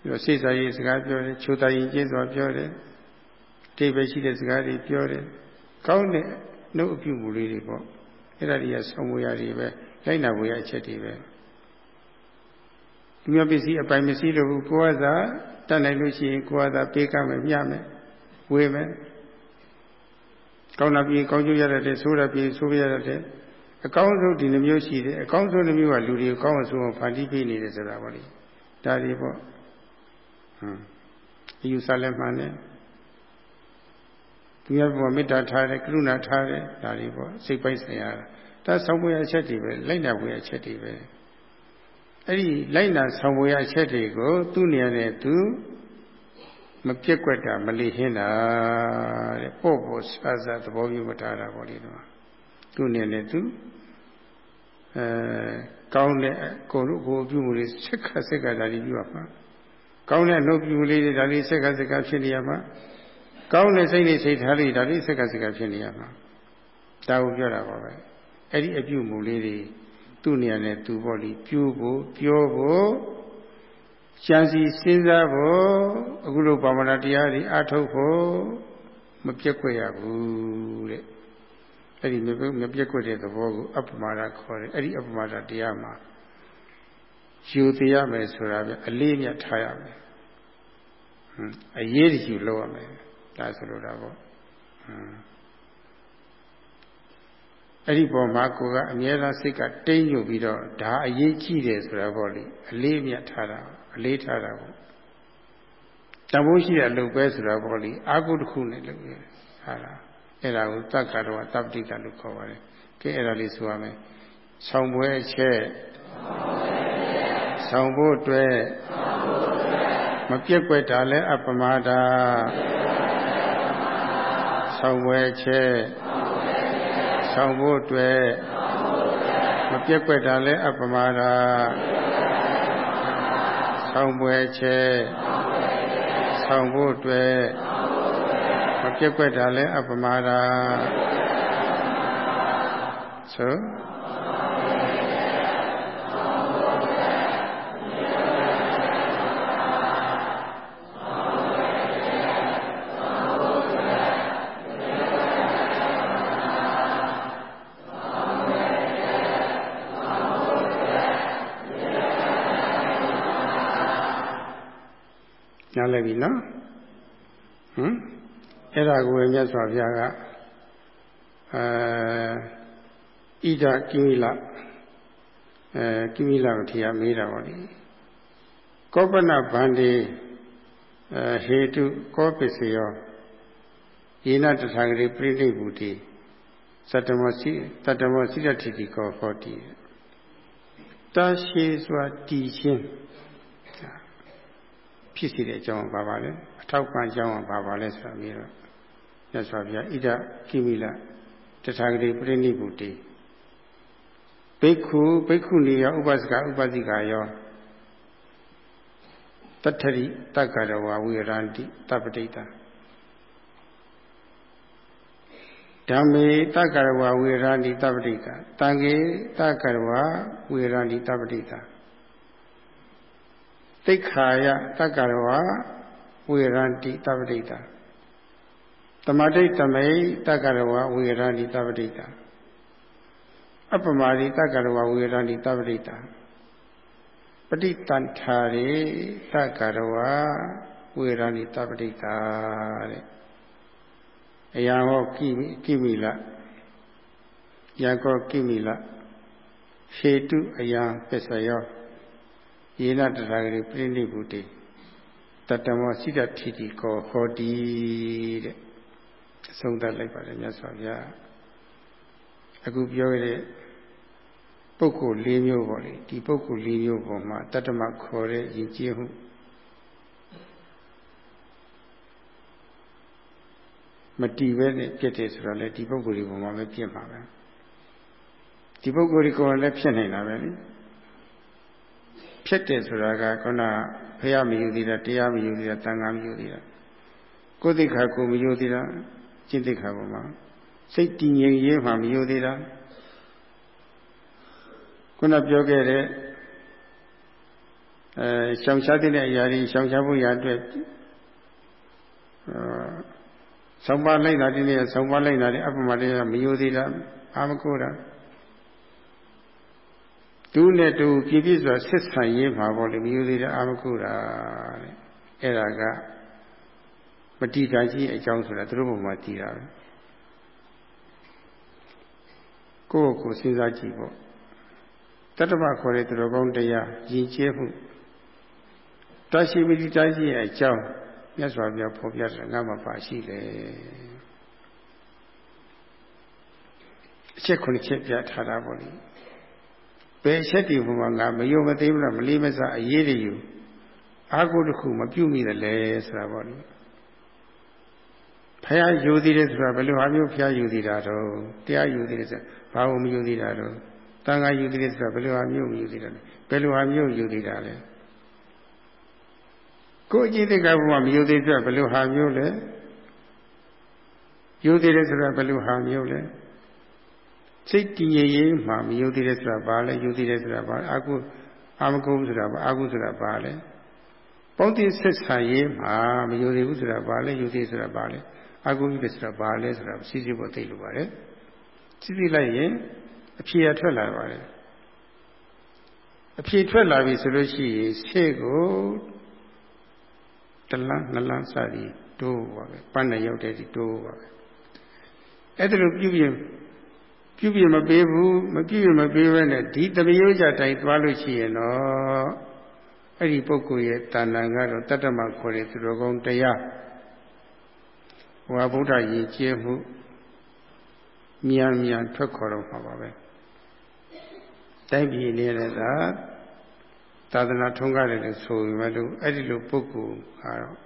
ပြီးတော့စိတ်စားရေးစကားပြောတယ်ချိုးသားရင်ကျင်းစွာပြောတယ်တိပဲရှိတဲ့စကားတွေပြောတယ် ကောင်းတဲ့နှုတ်အပြုမှုလေးတွေပေါ့အဲ့ဒါတွေကဆောင်းမွေရတွေပဲလိုက်နာဝေရအချက်တွေပဲသူများပစ္စည်းအပိုင်မရှိလို့ကိုယ်ကသာတတ်နိုင်လို့ရှိရင်ကိုယ်ကသာပေးကမယ်မျှမယ်ဝေမယ်ကောင်းတာပြီးကောင်းကျိုးရတဲ့ဆိုးတာပြီးဆိုးရတဲ့အကောင်းဆုံးဒီနှမျိုးရှိတယ်အကောင်းဆုံးနှမျိုးကလူတွေကိုကောင်းအောင်ဆိုအောင်ဖန်တီးပေးနေတယ်ဆိုတာပေါ့လေဒါတွေပေါ့ဟွန်းအယူဆလည်းမှန်တယ် သူများပေါ်မေတ္တာထားတယ်ကရုဏာထားတယ်ဒါတွေပေါ့စိတ်ပိုက်ဆိုင်ရာဒါဆောင်းပွေအချက်တွေပဲလိုက်နာပွေအချက်တွေပဲအဲ့ဒီလိုက်နာဆောင်ပွေအချက်တွေကို သူ့နေရာနဲ့သူမပြက်ကွက်တာမလိဟင်းတာတဲ့ပို့ပို့ဆာဆာသဘောမျိုးမထားတာပေါ့လေတော့သူ့နေရာနဲ့သူအဲကောင်းတဲ့ကိုယ်တို့ကိုပြုမှုလေးစက်ခါစက်ခါဒါတွေပြုရမှာကောင်းတဲ့နှုတ်ပြုမှုလေးတွေဒါလေးစက်ခါစက်ခါဖြစ်နေရမှာ ကောင်းတဲ့စိတ်နဲ့စိတ်ထားလေးဒါလေးစက်ကစက်ကဖြစ်နေရမှာဒါကိုပြောတာပါပဲအဲ့ဒီအပြုမူလေးတွေသူ့နေရာနဲ့သူပေါ့လေပြုဖို့ပြောဖို့ကြံစီစဉ်းစားဖို့အခုလိုပါမနာတရားတွေအထုတ်ဖို့မပြက်ွက်ရဘူးတဲ့အဲ့ဒီမပြက်ွက်တဲ့သဘောကိုအပ္ပမာဒခေါ်တယ်အဲ့ဒီအပ္ပမာဒတရားမှာယူသေးရမယ်ဆိုတာပြအလေးမြတ်ထားရမယ်ဟအရေးတယူလောက်ရမယ် ဒါဆိုလိုတာပေါ့အဲ့ဒီပေါ်မှာကိုကအမြဲတမ်းစိတ်ကတိမ့်ညွတ်ပြီးတော့ဒါအရေးကြီးတယ်ဆိုတာပေါ့လေအလေးမြတ်ထားတာအလေးထားတာပေါ့တမိုးရှိတဲ့အလုပ်ပဲဆိုတာပေါ့လေအာကုတစ်ခုနဲ့လုပ်ရဟာလားအဲ့ဒါကိုတက္ကတော်တပ္တိကလို့ခေါ်ပါတယ်ကဲအဲ့ဒါလေးဆိုရမယ်ဆောင်းပွဲအချက်ဆောင်းဖို့အတွက်မပြက်ွက်တာလဲအပမဒာ ဆောင်းပွဲအချက်ဆောင်းဖို့အတွက်မပြက်ွက်တာလဲအပမဒာဆောင်းပွဲအချက်ဆောင်ဖို့အတွက်မပြက်ွက်တာလဲအပမာဒာဆို ပြီနော်ဟမ်အဲ့ဒါကိုမြတ်စွာဘုရားကအဲဣဒကိမိလအဲကိမိလမထေရမေးတာပေါ့လေကောပနဗန္တိအဲဟေတုကောပစ္စယောယေနတထာဂရိပြိဋိဘူတိသတ္တမောစီတတ္တမောစိရတိတိကောဟောတိတာရှိစွာတည်ခြင်း ဖြစ်စေတဲ့အကြောင်းပါပါလဲအထောက်ပံ့အကြောင်းပါပါလဲဆိုတာပြီးတော့မြတ်စွာဘုရားဣဒကိမိလတထာဂတိပြိဋိဘုတိဘိက္ခုဘိက္ခုနီယောဥပစကဥပစိကာယောတထရိတက္ကရဝဝိရန္တိတပတိတာဓမ္မေတက္ကရဝဝိရန္တိတပတိတာတံကေတက္ကရဝဝိရန္တိတပတိတာ တိခာယတက္ကရဝဝေရန္တိတပ္ပတိတာတမတိတမိတ်တက္ကရဝဝေရန္တိတပ္ပတိတာအပမာရိတက္ကရဝဝေရန္တိတပ္ပတိတာပဋိတန်ထာရေတက္ကရဝဝေရန္တိတပ္ပတိတာတဲ့အယံဟောကိမိကိမိလယကောကိမိလဟေတုအယံပစ္စယော ယေနတရာဂရိပြိဋိဘုတိတတမောစိတထိတိကောဟောတိတဲ့အဆုံးသတ်လိုက်ပါတယ်မြတ်စွာဘုရားအခုပြောရတဲ့ပုဂ္ဂိုလ်၄မျိုးပေါ့လေဒီပုဂ္ဂိုလ်၄မျိုးပေါ်မှာတတ္တမခေါ်တဲ့ယဉ်ကျေးမှုမတီးပဲနဲ့ပြည့်တယ်ဆိုတော့လေဒီပုဂ္ဂိုလ်ဒီပေါ်မှာပဲပြည့်မှာပဲဒီပုဂ္ဂိုလ်ဒီကိုယ်လည်းဖြစ်နေတာပဲလေ ဖြစ်တယ်ဆိုတာကခုနဖះမယူသေးတာတရားမယူသေးတာတန်ခါမယူသေးတာကိုယ်သိခါကိုမယူသေးတာစိတ်သိခါပေါ်မှာစိတ်တည်ငြိမ်ရေးမှမယူသေးတာခုနပြောခဲ့တဲ့အဲရှောင်ရှားတဲ့အရာတွေရှောင်ရှားဖို့ရအတွက်အဲဆောင်းပါလိုက်တာဒီနေ့ဆောင်းပါလိုက်တာဒီအပ္ပမတရားမယူသေးတာအာမကိုတာ သူနဲ့တူပြည့်ပြည့်စွာဆက်ဆံရေးမှာပေါ့လေမျိုးသေးတဲ့အာမကုတာတဲ့အဲ့ဒါကမတိတာကြီးအကြောင်းဆိုတာသူတို့ဘုံမှာတည်တာပဲကိုယ့်ကိုယ်စဉ်းစားကြည့်ပေါ့တတ္တမခေါ်တဲ့သူတော်ကောင်းတရားယဉ်ကျေးမှုတရှိမတိတရှိရဲ့အကြောင်းမြတ်စွာဘုရားဖော်ပြတယ်ငါမှပါရှိတယ်အချက်ခုနှစ်ချက်ပြထားတာပေါ့လေ ဘယ်ချက်ဒီဘုံမှာငါမယုံမသိဘူးလားမလေးမစားအရေးတည်းယူအာဟုတစ်ခုမပြုတ်မိတယ်လေဆိုတာပေါ့လေဖះယူသေးတယ်ဆိုတာဘယ်လိုဟာမျိုးဖះယူသေးတာတော့တရားယူသေးတယ်ဆိုတာဘာလို့မယူသေးတာတော့တန်ခါယူသေးတယ်ဆိုတာဘယ်လိုဟာမျိုးမယူသေးတာလဲဘယ်လိုဟာမျိုးယူသေးတာလဲကိုယ်အကြည့်တကဘုံမှာမယူသေးဆိုတာဘယ်လိုဟာမျိုးလဲယူသေးတယ်ဆိုတာဘယ်လိုဟာမျိုးလဲ စိတ်တည်ငြိမ်ရေးမှမယုံသေးတယ်ဆိုတာဘာလဲယုံသေးတယ်ဆိုတာဘာအာကုအာမကုဆိုတာဘာအာကုဆိုတာဘာလဲပေါင်းတိဆက်ဆံရေးမှမယုံသေးဘူးဆိုတာဘာလဲယုံသေးဆိုတာဘာလဲအာကုပြီဆိုတာဘာလဲဆိုတာစီစီပေါ်သိလို့ပါတယ်စီစီလိုက်ရင်အဖြေရထွက်လာပါတယ်အဖြေထွက်လာပြီဆိုလို့ရှိရင်ရှေ့ကိုတလန်းနှလန်းစသည်တိုးပါပဲပန်းနဲ့ရောက်တဲ့ဒီတိုးပါပဲအဲ့ဒါလိုပြုပြင် ပြုပြင်မပေးဘူးမပြုပြင်မပေးဘဲနဲ့ဒီတမယိုးကြတိုင်းသွားလို့ရှိရင်တော့အဲ့ဒီပုဂ္ဂိုလ်ရဲ့တဏ္ဍာကတော့တတ္တမခေါ်တဲ့သူတော်ကောင်းတရားဟောဗုဒ္ဓရည်ကျဲမှုမြန်မြန်ထွက်ခေါ်တော့မှာပါပဲတိုက်ပြည်နေတဲ့ကသာသနာထုံးကားတယ်လို့ဆိုပေမဲ့လို့အဲ့ဒီလိုပုဂ္ဂိုလ်ကတော့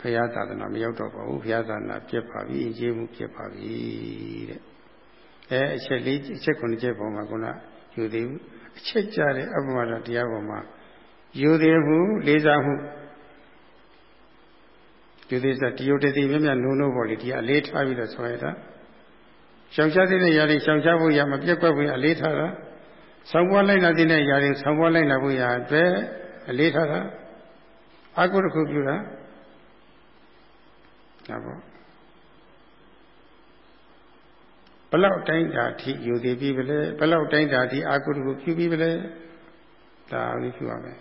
ဘုရားသာသနာမရောက်တော့ပါဘူးဘုရားသာသနာပြတ်ပါပြီအင်ကြီးမှုပြတ်ပါပြီတဲ့ အဲအချက်လေးအချက်ခုနှစ်ချက်ပေါ်မှာခုနယူသေးဘူးအချက်ကြတဲ့အပ္ပမဒတရားပေါ်မှာယူသေးမှုလေးစားမှုယူသေးစားတယုတ်တတိမြတ်မြတ်နုံနုံပေါ်လေဒီအလေးထားပြီးတော့ဆွဲတာရှောင်ရှားတဲ့နေရာတွေရှောင်ရှားဖို့ရမပြက်ကွက်ဖို့အလေးထားတာဆောင်းပွားလိုက်နာတဲ့နေရာတွေဆောင်းပွားလိုက်နာဖို့ရအတွက်အလေးထားတာအကုတ္တခုပြုတာဒါပေါ့ ဘလောက်တိုင်းတာထိယူသေးပြီပဲလေဘလောက်တိုင်းတာထိအာကုတ္တခုပြုပြီပဲလေဒါလေးပြုရမယ်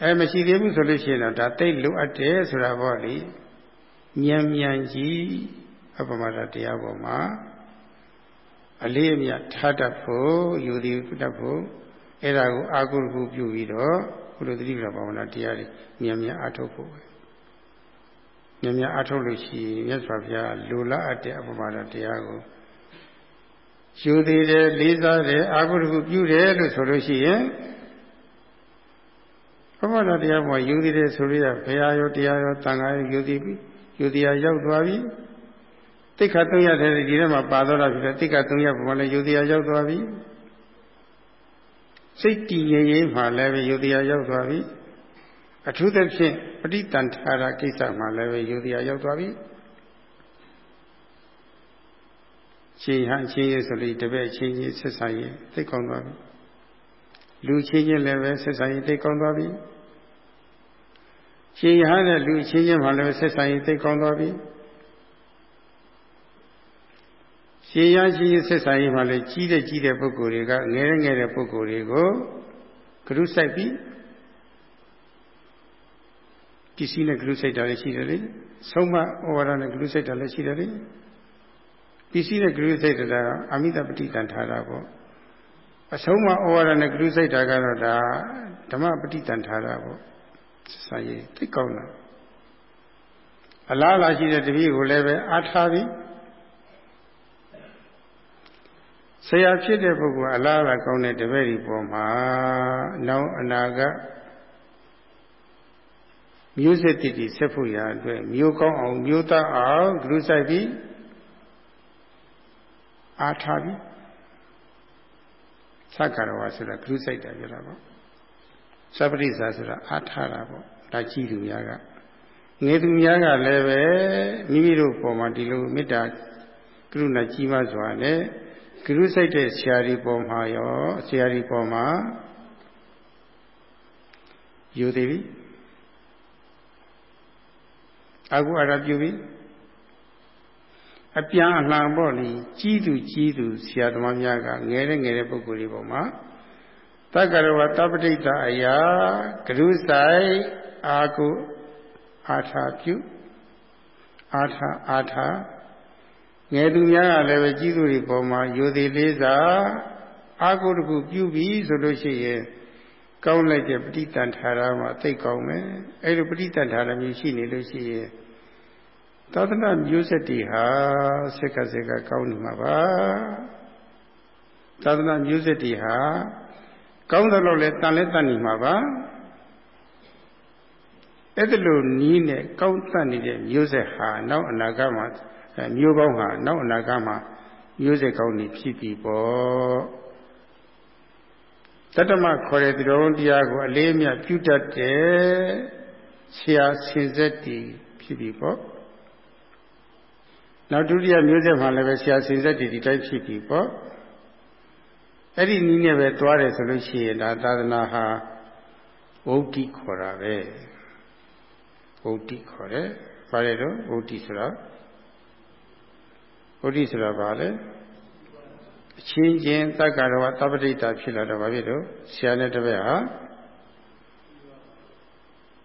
အဲမရှိသေးဘူးဆိုလို့ရှိရင်တော့ဒါတိတ်လိုအပ်တယ်ဆိုတာပေါ့လေဉာဏ်ဉာဏ်ကြီးအပမဒတရားပေါ်မှာအလေးအမြတ်ထားတတ်ဖို့ယူသည်တတ်ဖို့အဲ့ဒါကိုအာကုတ္တခုပြုပြီးတော့ကုလိုသတိပ္ပာဘာဝနာတရားတွေဉာဏ်ဉာဏ်အထုတ်ဖို့ပဲ မြင်များအထုတ်လို့ရှိရင်မြတ်စွာဘုရားလူလာအပ်တဲ့အပမဒတရားကိုယူသေးတယ်လေးစားတယ်အာဟုတခုပြုတယ်လို့ဆိုလို့ရှိရင်ပမဒတရားပေါ်ယူသေးတယ်ဆိုရဘုရားရောတရားရောတန်ခါရောယူသေးပြီယူတရားရောက်သွားပြီတိခါ၃ရက်တည်းဒီထဲမှာပါတော့တာဖြစ်တယ်တိခါ၃ရက်ပုံမှန်လည်းယူတရားရောက်သွားပြီစိတ်တည်ငြိမ်ရေးမှလည်းပဲယူတရားရောက်သွားပြီ အထူးသဖြင့်ပဋိတန်ထာရကိစ္စမှာလည်းပဲယူတရားရောက်သွားပြီရှင်ဟန်ချင်းရဆိုလို့တပည့်ချင်းချင်းဆက်ဆံရေးသိကောင်းသွားပြီလူချင်းချင်းလည်းပဲဆက်ဆံရေးသိကောင်းသွားပြီရှင်ဟန်တဲ့လူချင်းချင်းမှာလည်းဆက်ဆံရေးသိကောင်းသွားပြီရှင်ရချင်းဆက်ဆံရေးမှာလည်းကြီးတဲ့ကြီးတဲ့ပုဂ္ဂိုလ်တွေကငယ်ငယ်တဲ့ပုဂ္ဂိုလ်တွေကိုကရုစိုက်ပြီး ပစ္စည်းနဲ့ဂရုစိတ်တာလည်းရှိတယ်လေဆုံးမဩဝါဒနဲ့ဂရုစိတ်တာလည်းရှိတယ်လေပစ္စည်းနဲ့ဂရုစိတ်တာကအမိတပဋိတန်ထားတာပေါ့အဆုံးမဩဝါဒနဲ့ဂရုစိတ်တာကတော့ဒါဓမ္မပဋိတန်ထားတာပေါ့စာရေးသိကောင်းတာအလားလာရှိတဲ့တပည့်ကိုလည်းပဲအားထားပြီးဆရာဖြစ်တဲ့ပုဂ္ဂိုလ်အလားလာကောင်းတဲ့တပည့်ဒီပေါ်မှာနောက်အနာဂတ် မျိုးဆက်တည်တည်ဆက်ဖို့ရာအတွက်မျိုးကောင်းအောင်မျိုးသားအောင်ဂရုစိုက်ပြီးအားထားပြီးသက္ကရဝါဆိုတာဂရုစိုက်တာပြောတာပေါ့သဗ္ဗရိစာဆိုတာအားထားတာပေါ့ဒါကြည့်သူများကငယ်သူများကလည်းပဲမိမိတို့ပေါ်မှာဒီလိုမေတ္တာကရုဏာကြီးမားစွာနဲ့ဂရုစိုက်တဲ့ဆရာကြီးပေါ်မှာရောဆရာကြီးပေါ်မှာယူသေးပြီ အခုအရပြုပြီအပြန်အလှန်ပေါ့လေကြီးသူကြီးသူဆရာသမားများကငယ်တဲ့ငယ်တဲ့ပုဂ္ဂိုလ်တွေပေါ်မှာတက္ကရဝတပဋိတအရာဂရုဆိုင်အာကုအာထာပြုအာထာအာထာငယ်သူများကလည်းပဲကြီးသူတွေပေါ်မှာယိုသေးလေးစားအာကုတခုပြုပြီးဆိုလို့ရှိရင် ကောင်းလိုက်တဲ့ပဋိတန်ထာရမှာသိကောင်းမယ်အဲ့လိုပဋိတန်ထာရမျိုးရှိနေလို့ရှိရင်သာသနာမျိုးဆက်တွေဟာစက်ကစက်ကကောင်းနေမှာပါသာသနာမျိုးဆက်တွေဟာကောင်းတယ်လို့လဲတန်လဲတန်နေမှာပါအဲ့ဒါလိုနီးနဲ့ကောင်းတတ်နေတဲ့မျိုးဆက်ဟာနောက်အနာဂတ်မှာမျိုးကောင်းဟာနောက်အနာဂတ်မှာမျိုးဆက်ကောင်းနေဖြစ်ပြီပေါ့ တတ္တမခေါ်တဲ့ဒီတော်တရားကိုအလေးအမြတ်ပြုတတ်တဲ့ဆရာစင်ဆက်တည်ဖြစ်ပြီပေါ့နောက်ဒုတိယမျိုးဆက်မှာလည်းပဲဆရာစင်ဆက်တည်ဒီတိုင်းဖြစ်ပြီပေါ့အဲ့ဒီနည်းနဲ့ပဲသွားတယ်ဆိုလို့ရှိရင်ဒါသာသနာဟာဝုဒ္ဓိခေါ်တာပဲဝုဒ္ဓိခေါ်တယ်ဘာလဲတော့ဝုဒ္ဓိဆိုတာဝုဒ္ဓိဆိုတာဘာလဲ အချင်းချင်းတက္ကရဝသဗ္ဗတိတာဖြစ်လာတော့ဘာဖြစ်လို့ဆရာနဲ့တပည့်ဟာ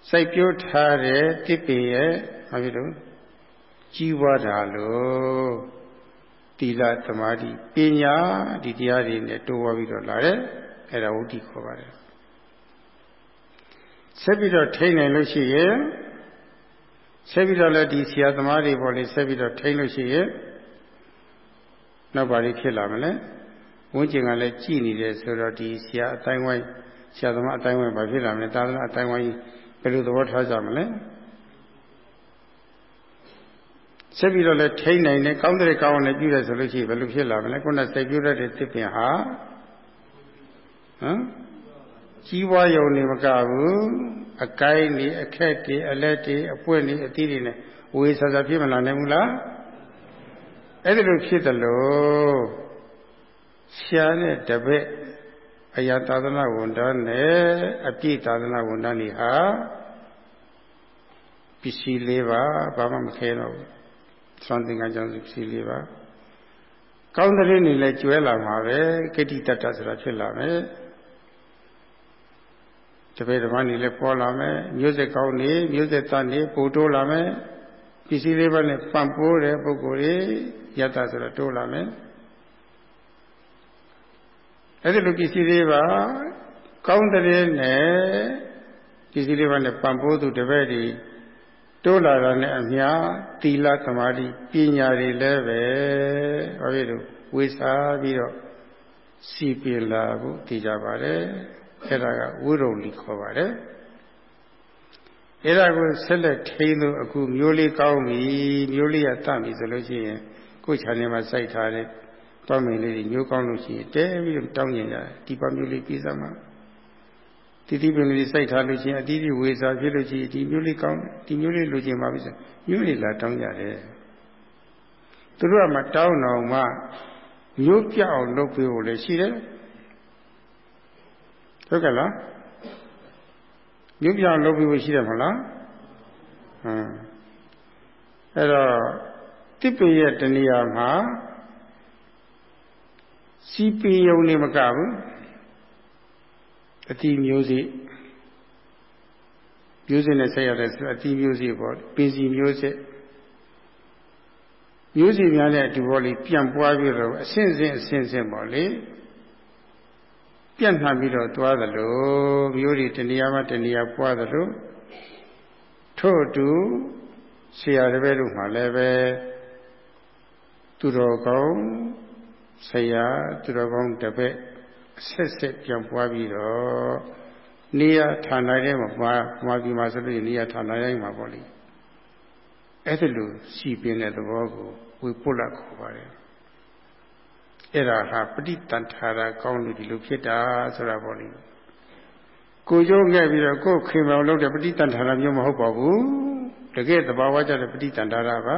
စိုက်ပျိုးထားတဲ့တစ်ပင်ရဲ့ဘာဖြစ်လို့ကြီးပွားတာလို့သီလသမာဓိပညာဒီတရားတွေနဲ့တိုးပွားပြီးတော့လာတယ်အဲ့ဒါဝိတ္တိခေါ်ပါတယ်ဆက်ပြီးတော့ထိနိုင်လို့ရှိရင်ဆက်ပြီးတော့လည်းဒီဆရာသမားတွေပေါ်လေဆက်ပြီးတော့ထိလို့ရှိရင် နောက်ပါလိဖြစ်လာမလဲဝန်းကျင်ကလည်းကြည်နေတယ်ဆိုတော့ဒီဆရာအတိုင်းဝိုင်းဆရာသမားအတိုင်းဝိုင်းဘာဖြစ်လာမလဲသာသနာအတိုင်းဝိုင်းဘယ်လိုသဘောထားကြမလဲဆက်ပြီးတော့လည်းထိန်းနိုင်တယ်ကောင်းတဲ့ကောင်းလည်းပြုတယ်ဆိုလို့ရှိရင်ဘယ်လိုဖြစ်လာမလဲခုနစိတ်ပြုတတ်တဲ့တစ်ပင်ဟာဟမ်ကြီးပွားရုံနေမကဘူးအကိုင်းနေအခက်တွေအလက်တွေအပွင့်တွေအသီးတွေနဲ့ဝေဆာဆာဖြစ်မလာနိုင်ဘူးလား အဲ့ဒါလိုဖြစ်တယ်လို့ရှားတဲ့တပည့်အရာသာသနာဝန်ထမ်းနဲ့အပြည့်သာသနာဝန်ထမ်းတွေဟာပစ္စည်းလေးပါဘာမှမခဲတော့ဘူးသွန်သင်္ကန်းကြောင့်ပစ္စည်းလေးပါကောင်းတဲ့နေလဲကျွဲလာမှာပဲဂတိတတ္တဆိုတာဖြစ်လာမယ်တပည့်ဓမ္မနေလဲပေါ်လာမယ်မျိုးဆက်ကောင်းနေမျိုးဆက်သားနေပို့တိုးလာမယ်ပစ္စည်းလေးပါနဲ့ပံ့ပိုးတဲ့ပုဂ္ဂိုလ်တွေ ယတ္တဆိုတော့တိုးလာမယ်အဲ့ဒီလိုပစ္စည်းလေးပါကောင်းတဲ့နဲ့ပစ္စည်းလေးပါနဲ့ပံ့ပိုးသူတပည့်တွေတိုးလာတာနဲ့အမျှသီလသမာဓိပညာတွေလည်းပဲဘာဖြစ်လို့ဝေစားပြီးတော့စီပင်လာဖို့သိကြပါတယ်အဲ့ဒါကဝိရုံလီခေါ်ပါတယ်အဲ့ဒါကိုဆက်လက်ထိန်းလို့အခုမျိုးလေးကောင်းပြီမျိုးလေးရတတ်ပြီဆိုလို့ရှိရင် ကိုယ်ခြံထဲမှာစိုက်ထားတဲ့တောင်းမင်းလေးတွေမျိုးကောင်းလို့ရှိရင်တဲပြီးတော့တောင်းကျင်ကြတယ်ဒီပါမျိုးလေးပြေးစမ်းမှာတိတိပင်လေးစိုက်ထားလို့ရှိရင်အတီးဒီဝေစာဖြစ်လို့ရှိရင်ဒီမျိုးလေးကောင်းဒီမျိုးလေးလိုချင်ပါပြီဆိုမျိုးလေးလာတောင်းကြတယ်သူတို့ကမှတောင်းတော်မှမျိုးပြအောင်လုပ်ပေးဖို့လည်းရှိတယ်ဟုတ်ကဲ့လားမျိုးပြအောင်လုပ်ပေးဖို့ရှိတယ်မဟုတ်လားဟမ်အဲ့တော့ တိပ္ပရဲ့တဏှာမှာစီပင်ယုံနေမကဘူးအတိမျိုးစေ့မျိုးစေ့နဲ့ဆက်ရတဲ့ဆိုအတိမျိုးစေ့ပေါ့ပင်စီမျိုးစေ့မျိုးစေ့များနဲ့အတူပေါ့လေပြန့်ပွားပြီးတော့အဆင့်ဆင့်အဆင့်ဆင့်ပေါ့လေပြန့်နှံ့ပြီးတော့သွားသလိုမျိုးတွေတဏှာမှတဏှာပွားသလိုထို့အတူဆရာတပည့်တို့မှလည်းပဲ သူတော်ကောင်းဆရာသူတော်ကောင်းတပည့်ဆက်ဆက်ပြောင်းပွားပြီးတော့နေရဌာနထဲမှာမှာမှာပြီးမှာဆိုလို့နေရဌာနတိုင်းမှာပေါ့လေအဲ့ဒါလိုစီပင်တဲ့သဘောကိုဝေပုလခေါ်ပါတယ်အဲ့ဒါဟာပဋိတန်ထာရကောင်းလို့ဒီလိုဖြစ်တာဆိုတာပေါ့လေကိုကျိုးငဲ့ပြီးတော့ကိုယ်ခင်မောင်လုပ်တဲ့ပဋိတန်ထာရမျိုးမဟုတ်ပါဘူးတကယ်သဘာဝကျတဲ့ပဋိတန်ထာရပါ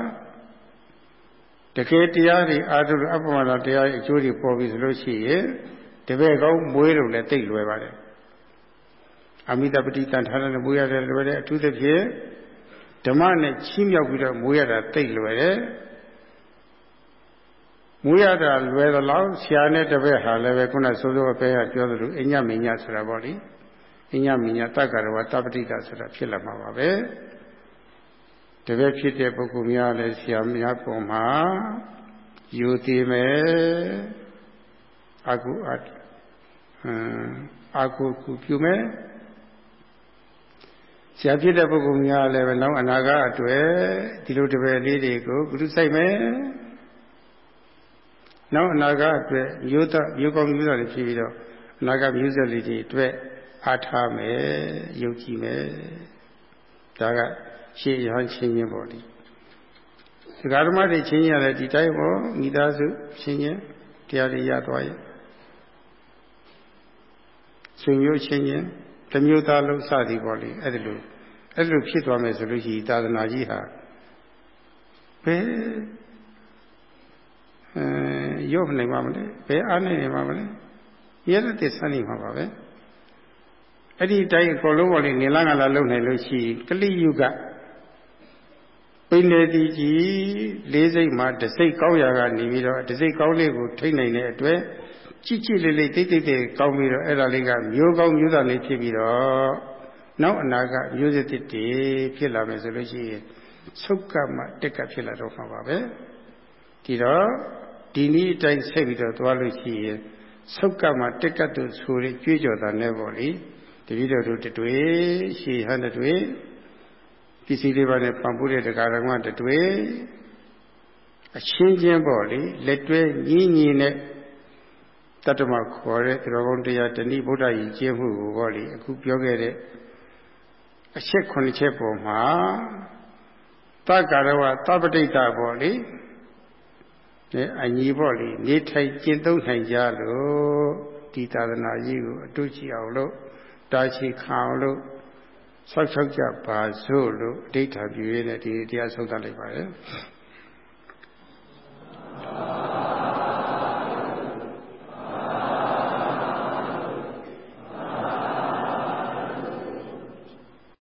တကယ်တရားတွေအာထုအပ္ပမနာတရားရဲ့အကျိုးတွေပေါ်ပြီဆိုလို့ရှိရင်တပည့်ကောင်းမွေးလို့လည်းတိတ်လွယ်ပါတယ်အမိတပတိတန်ထားတဲ့မွေးရတယ်လွယ်တယ်အထူးသဖြင့်ဓမ္မနဲ့ချီးမြှောက်ပြီးတော့မွေးရတာတိတ်လွယ်တယ်မွေးရတာလွယ်သလောက်ဆရာနဲ့တပည့်ဟာလည်းပဲခုနစိုးစိုးအပဲကပြောသလိုအညမညဆိုတာပေါ့လေအညမညတက္ကရဝတပတိတာဆိုတာဖြစ်လာမှာပါပဲ တပည့်ဖြစ်တဲ့ပုဂ္ဂိုလ်များလည်းဆရာများပုံမှာယူတည်မယ်အကုအအာကိုကူပြုမယ်ဆရာဖြစ်တဲ့ပုဂ္ဂိုလ်များလည်းပဲနောက်အနာဂတ်အတွေ့ဒီလိုတပည့်လေးတွေကိုဘုရုဆိုင်မယ်နောက်အနာဂတ်အတွက်မျိုးသားမျိုးကောင်းမျိုးသားတွေဖြစ်ပြီးတော့အနာဂတ်မျိုးဆက်လေးတွေအတွက်အားထားမယ်ယုံကြည်မယ်ဒါက ရှေ့ရဟန်းချင်းချင်းပေါ့ဒီဒကာဓမ္မတွေချင်းချင်းရတယ်ဒီတိုင်းပေါ့မိသားစုချင်းချင်းတရားတွေရသွားရဲ့ဆွေမျိုးချင်းချင်းတမျိုးသားလုံးစသည်ပေါ့လေအဲ့ဒီလိုအဲ့ဒီလိုဖြစ်သွားမယ်ဆိုလို့ရှိရင်သာသနာကြီးဟာဘယ်အဲရုပ်နိုင်မှာမလဲဘယ်အားနိုင်နေမှာမလဲရတဲ့တစ္ဆနေမှာပါပဲအဲ့ဒီတိုင်းအကုန်လုံးပေါ့လေနေလာငါလာလုံနိုင်လို့ရှိကလိယုက ပိနေတိကြီးလေးစိတ်မှာတစိတ်ကောင်းရာကနေပြီးတော့တစိတ်ကောင်းလေးကိုထိနိုင်တဲ့အတွက်ကြည့်ကြည့်လေးလေးတိတ်တိတ်တိတ်ကောင်းပြီးတော့အဲ့ဒါလေးကမျိုးကောင်းမျိုးသားလေးဖြစ်ပြီးတော့နောက်အနာကမျိုးစစ်တစ်တည်ဖြစ်လာမယ်ဆိုလို့ရှိရင်သုတ်ကမှတက်ကဖြစ်လာတော့မှာပါပဲဒီတော့ဒီနည်းအတိုင်းဆက်ပြီးတော့သွားလို့ရှိရင်သုတ်ကမှတက်ကတူဆိုရကြွေးကြော်တာနဲ့ပေါ့လေတပည့်တော်တို့တွေ့ရှေဟန်တွေ့ ပစ္စည်းလေးပါးနဲ့ပံပိုးတဲ့တရားတော်ကတွေ့အချင်းချင်းပေါ့လေလက်တွဲညီးညီးနဲ့တတ္တမခေါ်တဲ့သရဂုံတရားတဏိဗုဒ္ဓကြီးကျင့်မှုကိုပေါ့လေအခုပြောခဲ့တဲ့အချက်ခုနှစ်ချက်ပေါ်မှာတက္ကရဝသပတိတ်တာပေါ့လေအညီပေါ့လေနေထိုင်ကျင့်သုံးနိုင်ကြလို့ဒီသာသနာကြီးကိုအတုချီအောင်လို့တာချီခံအောင်လို့ ဆောက်ရှောက်ကြပါစို့လို့အဋ္ဌာပြုရင်းနဲ့ဒီတရားဆုံးသတ်လိုက်ပါတယ်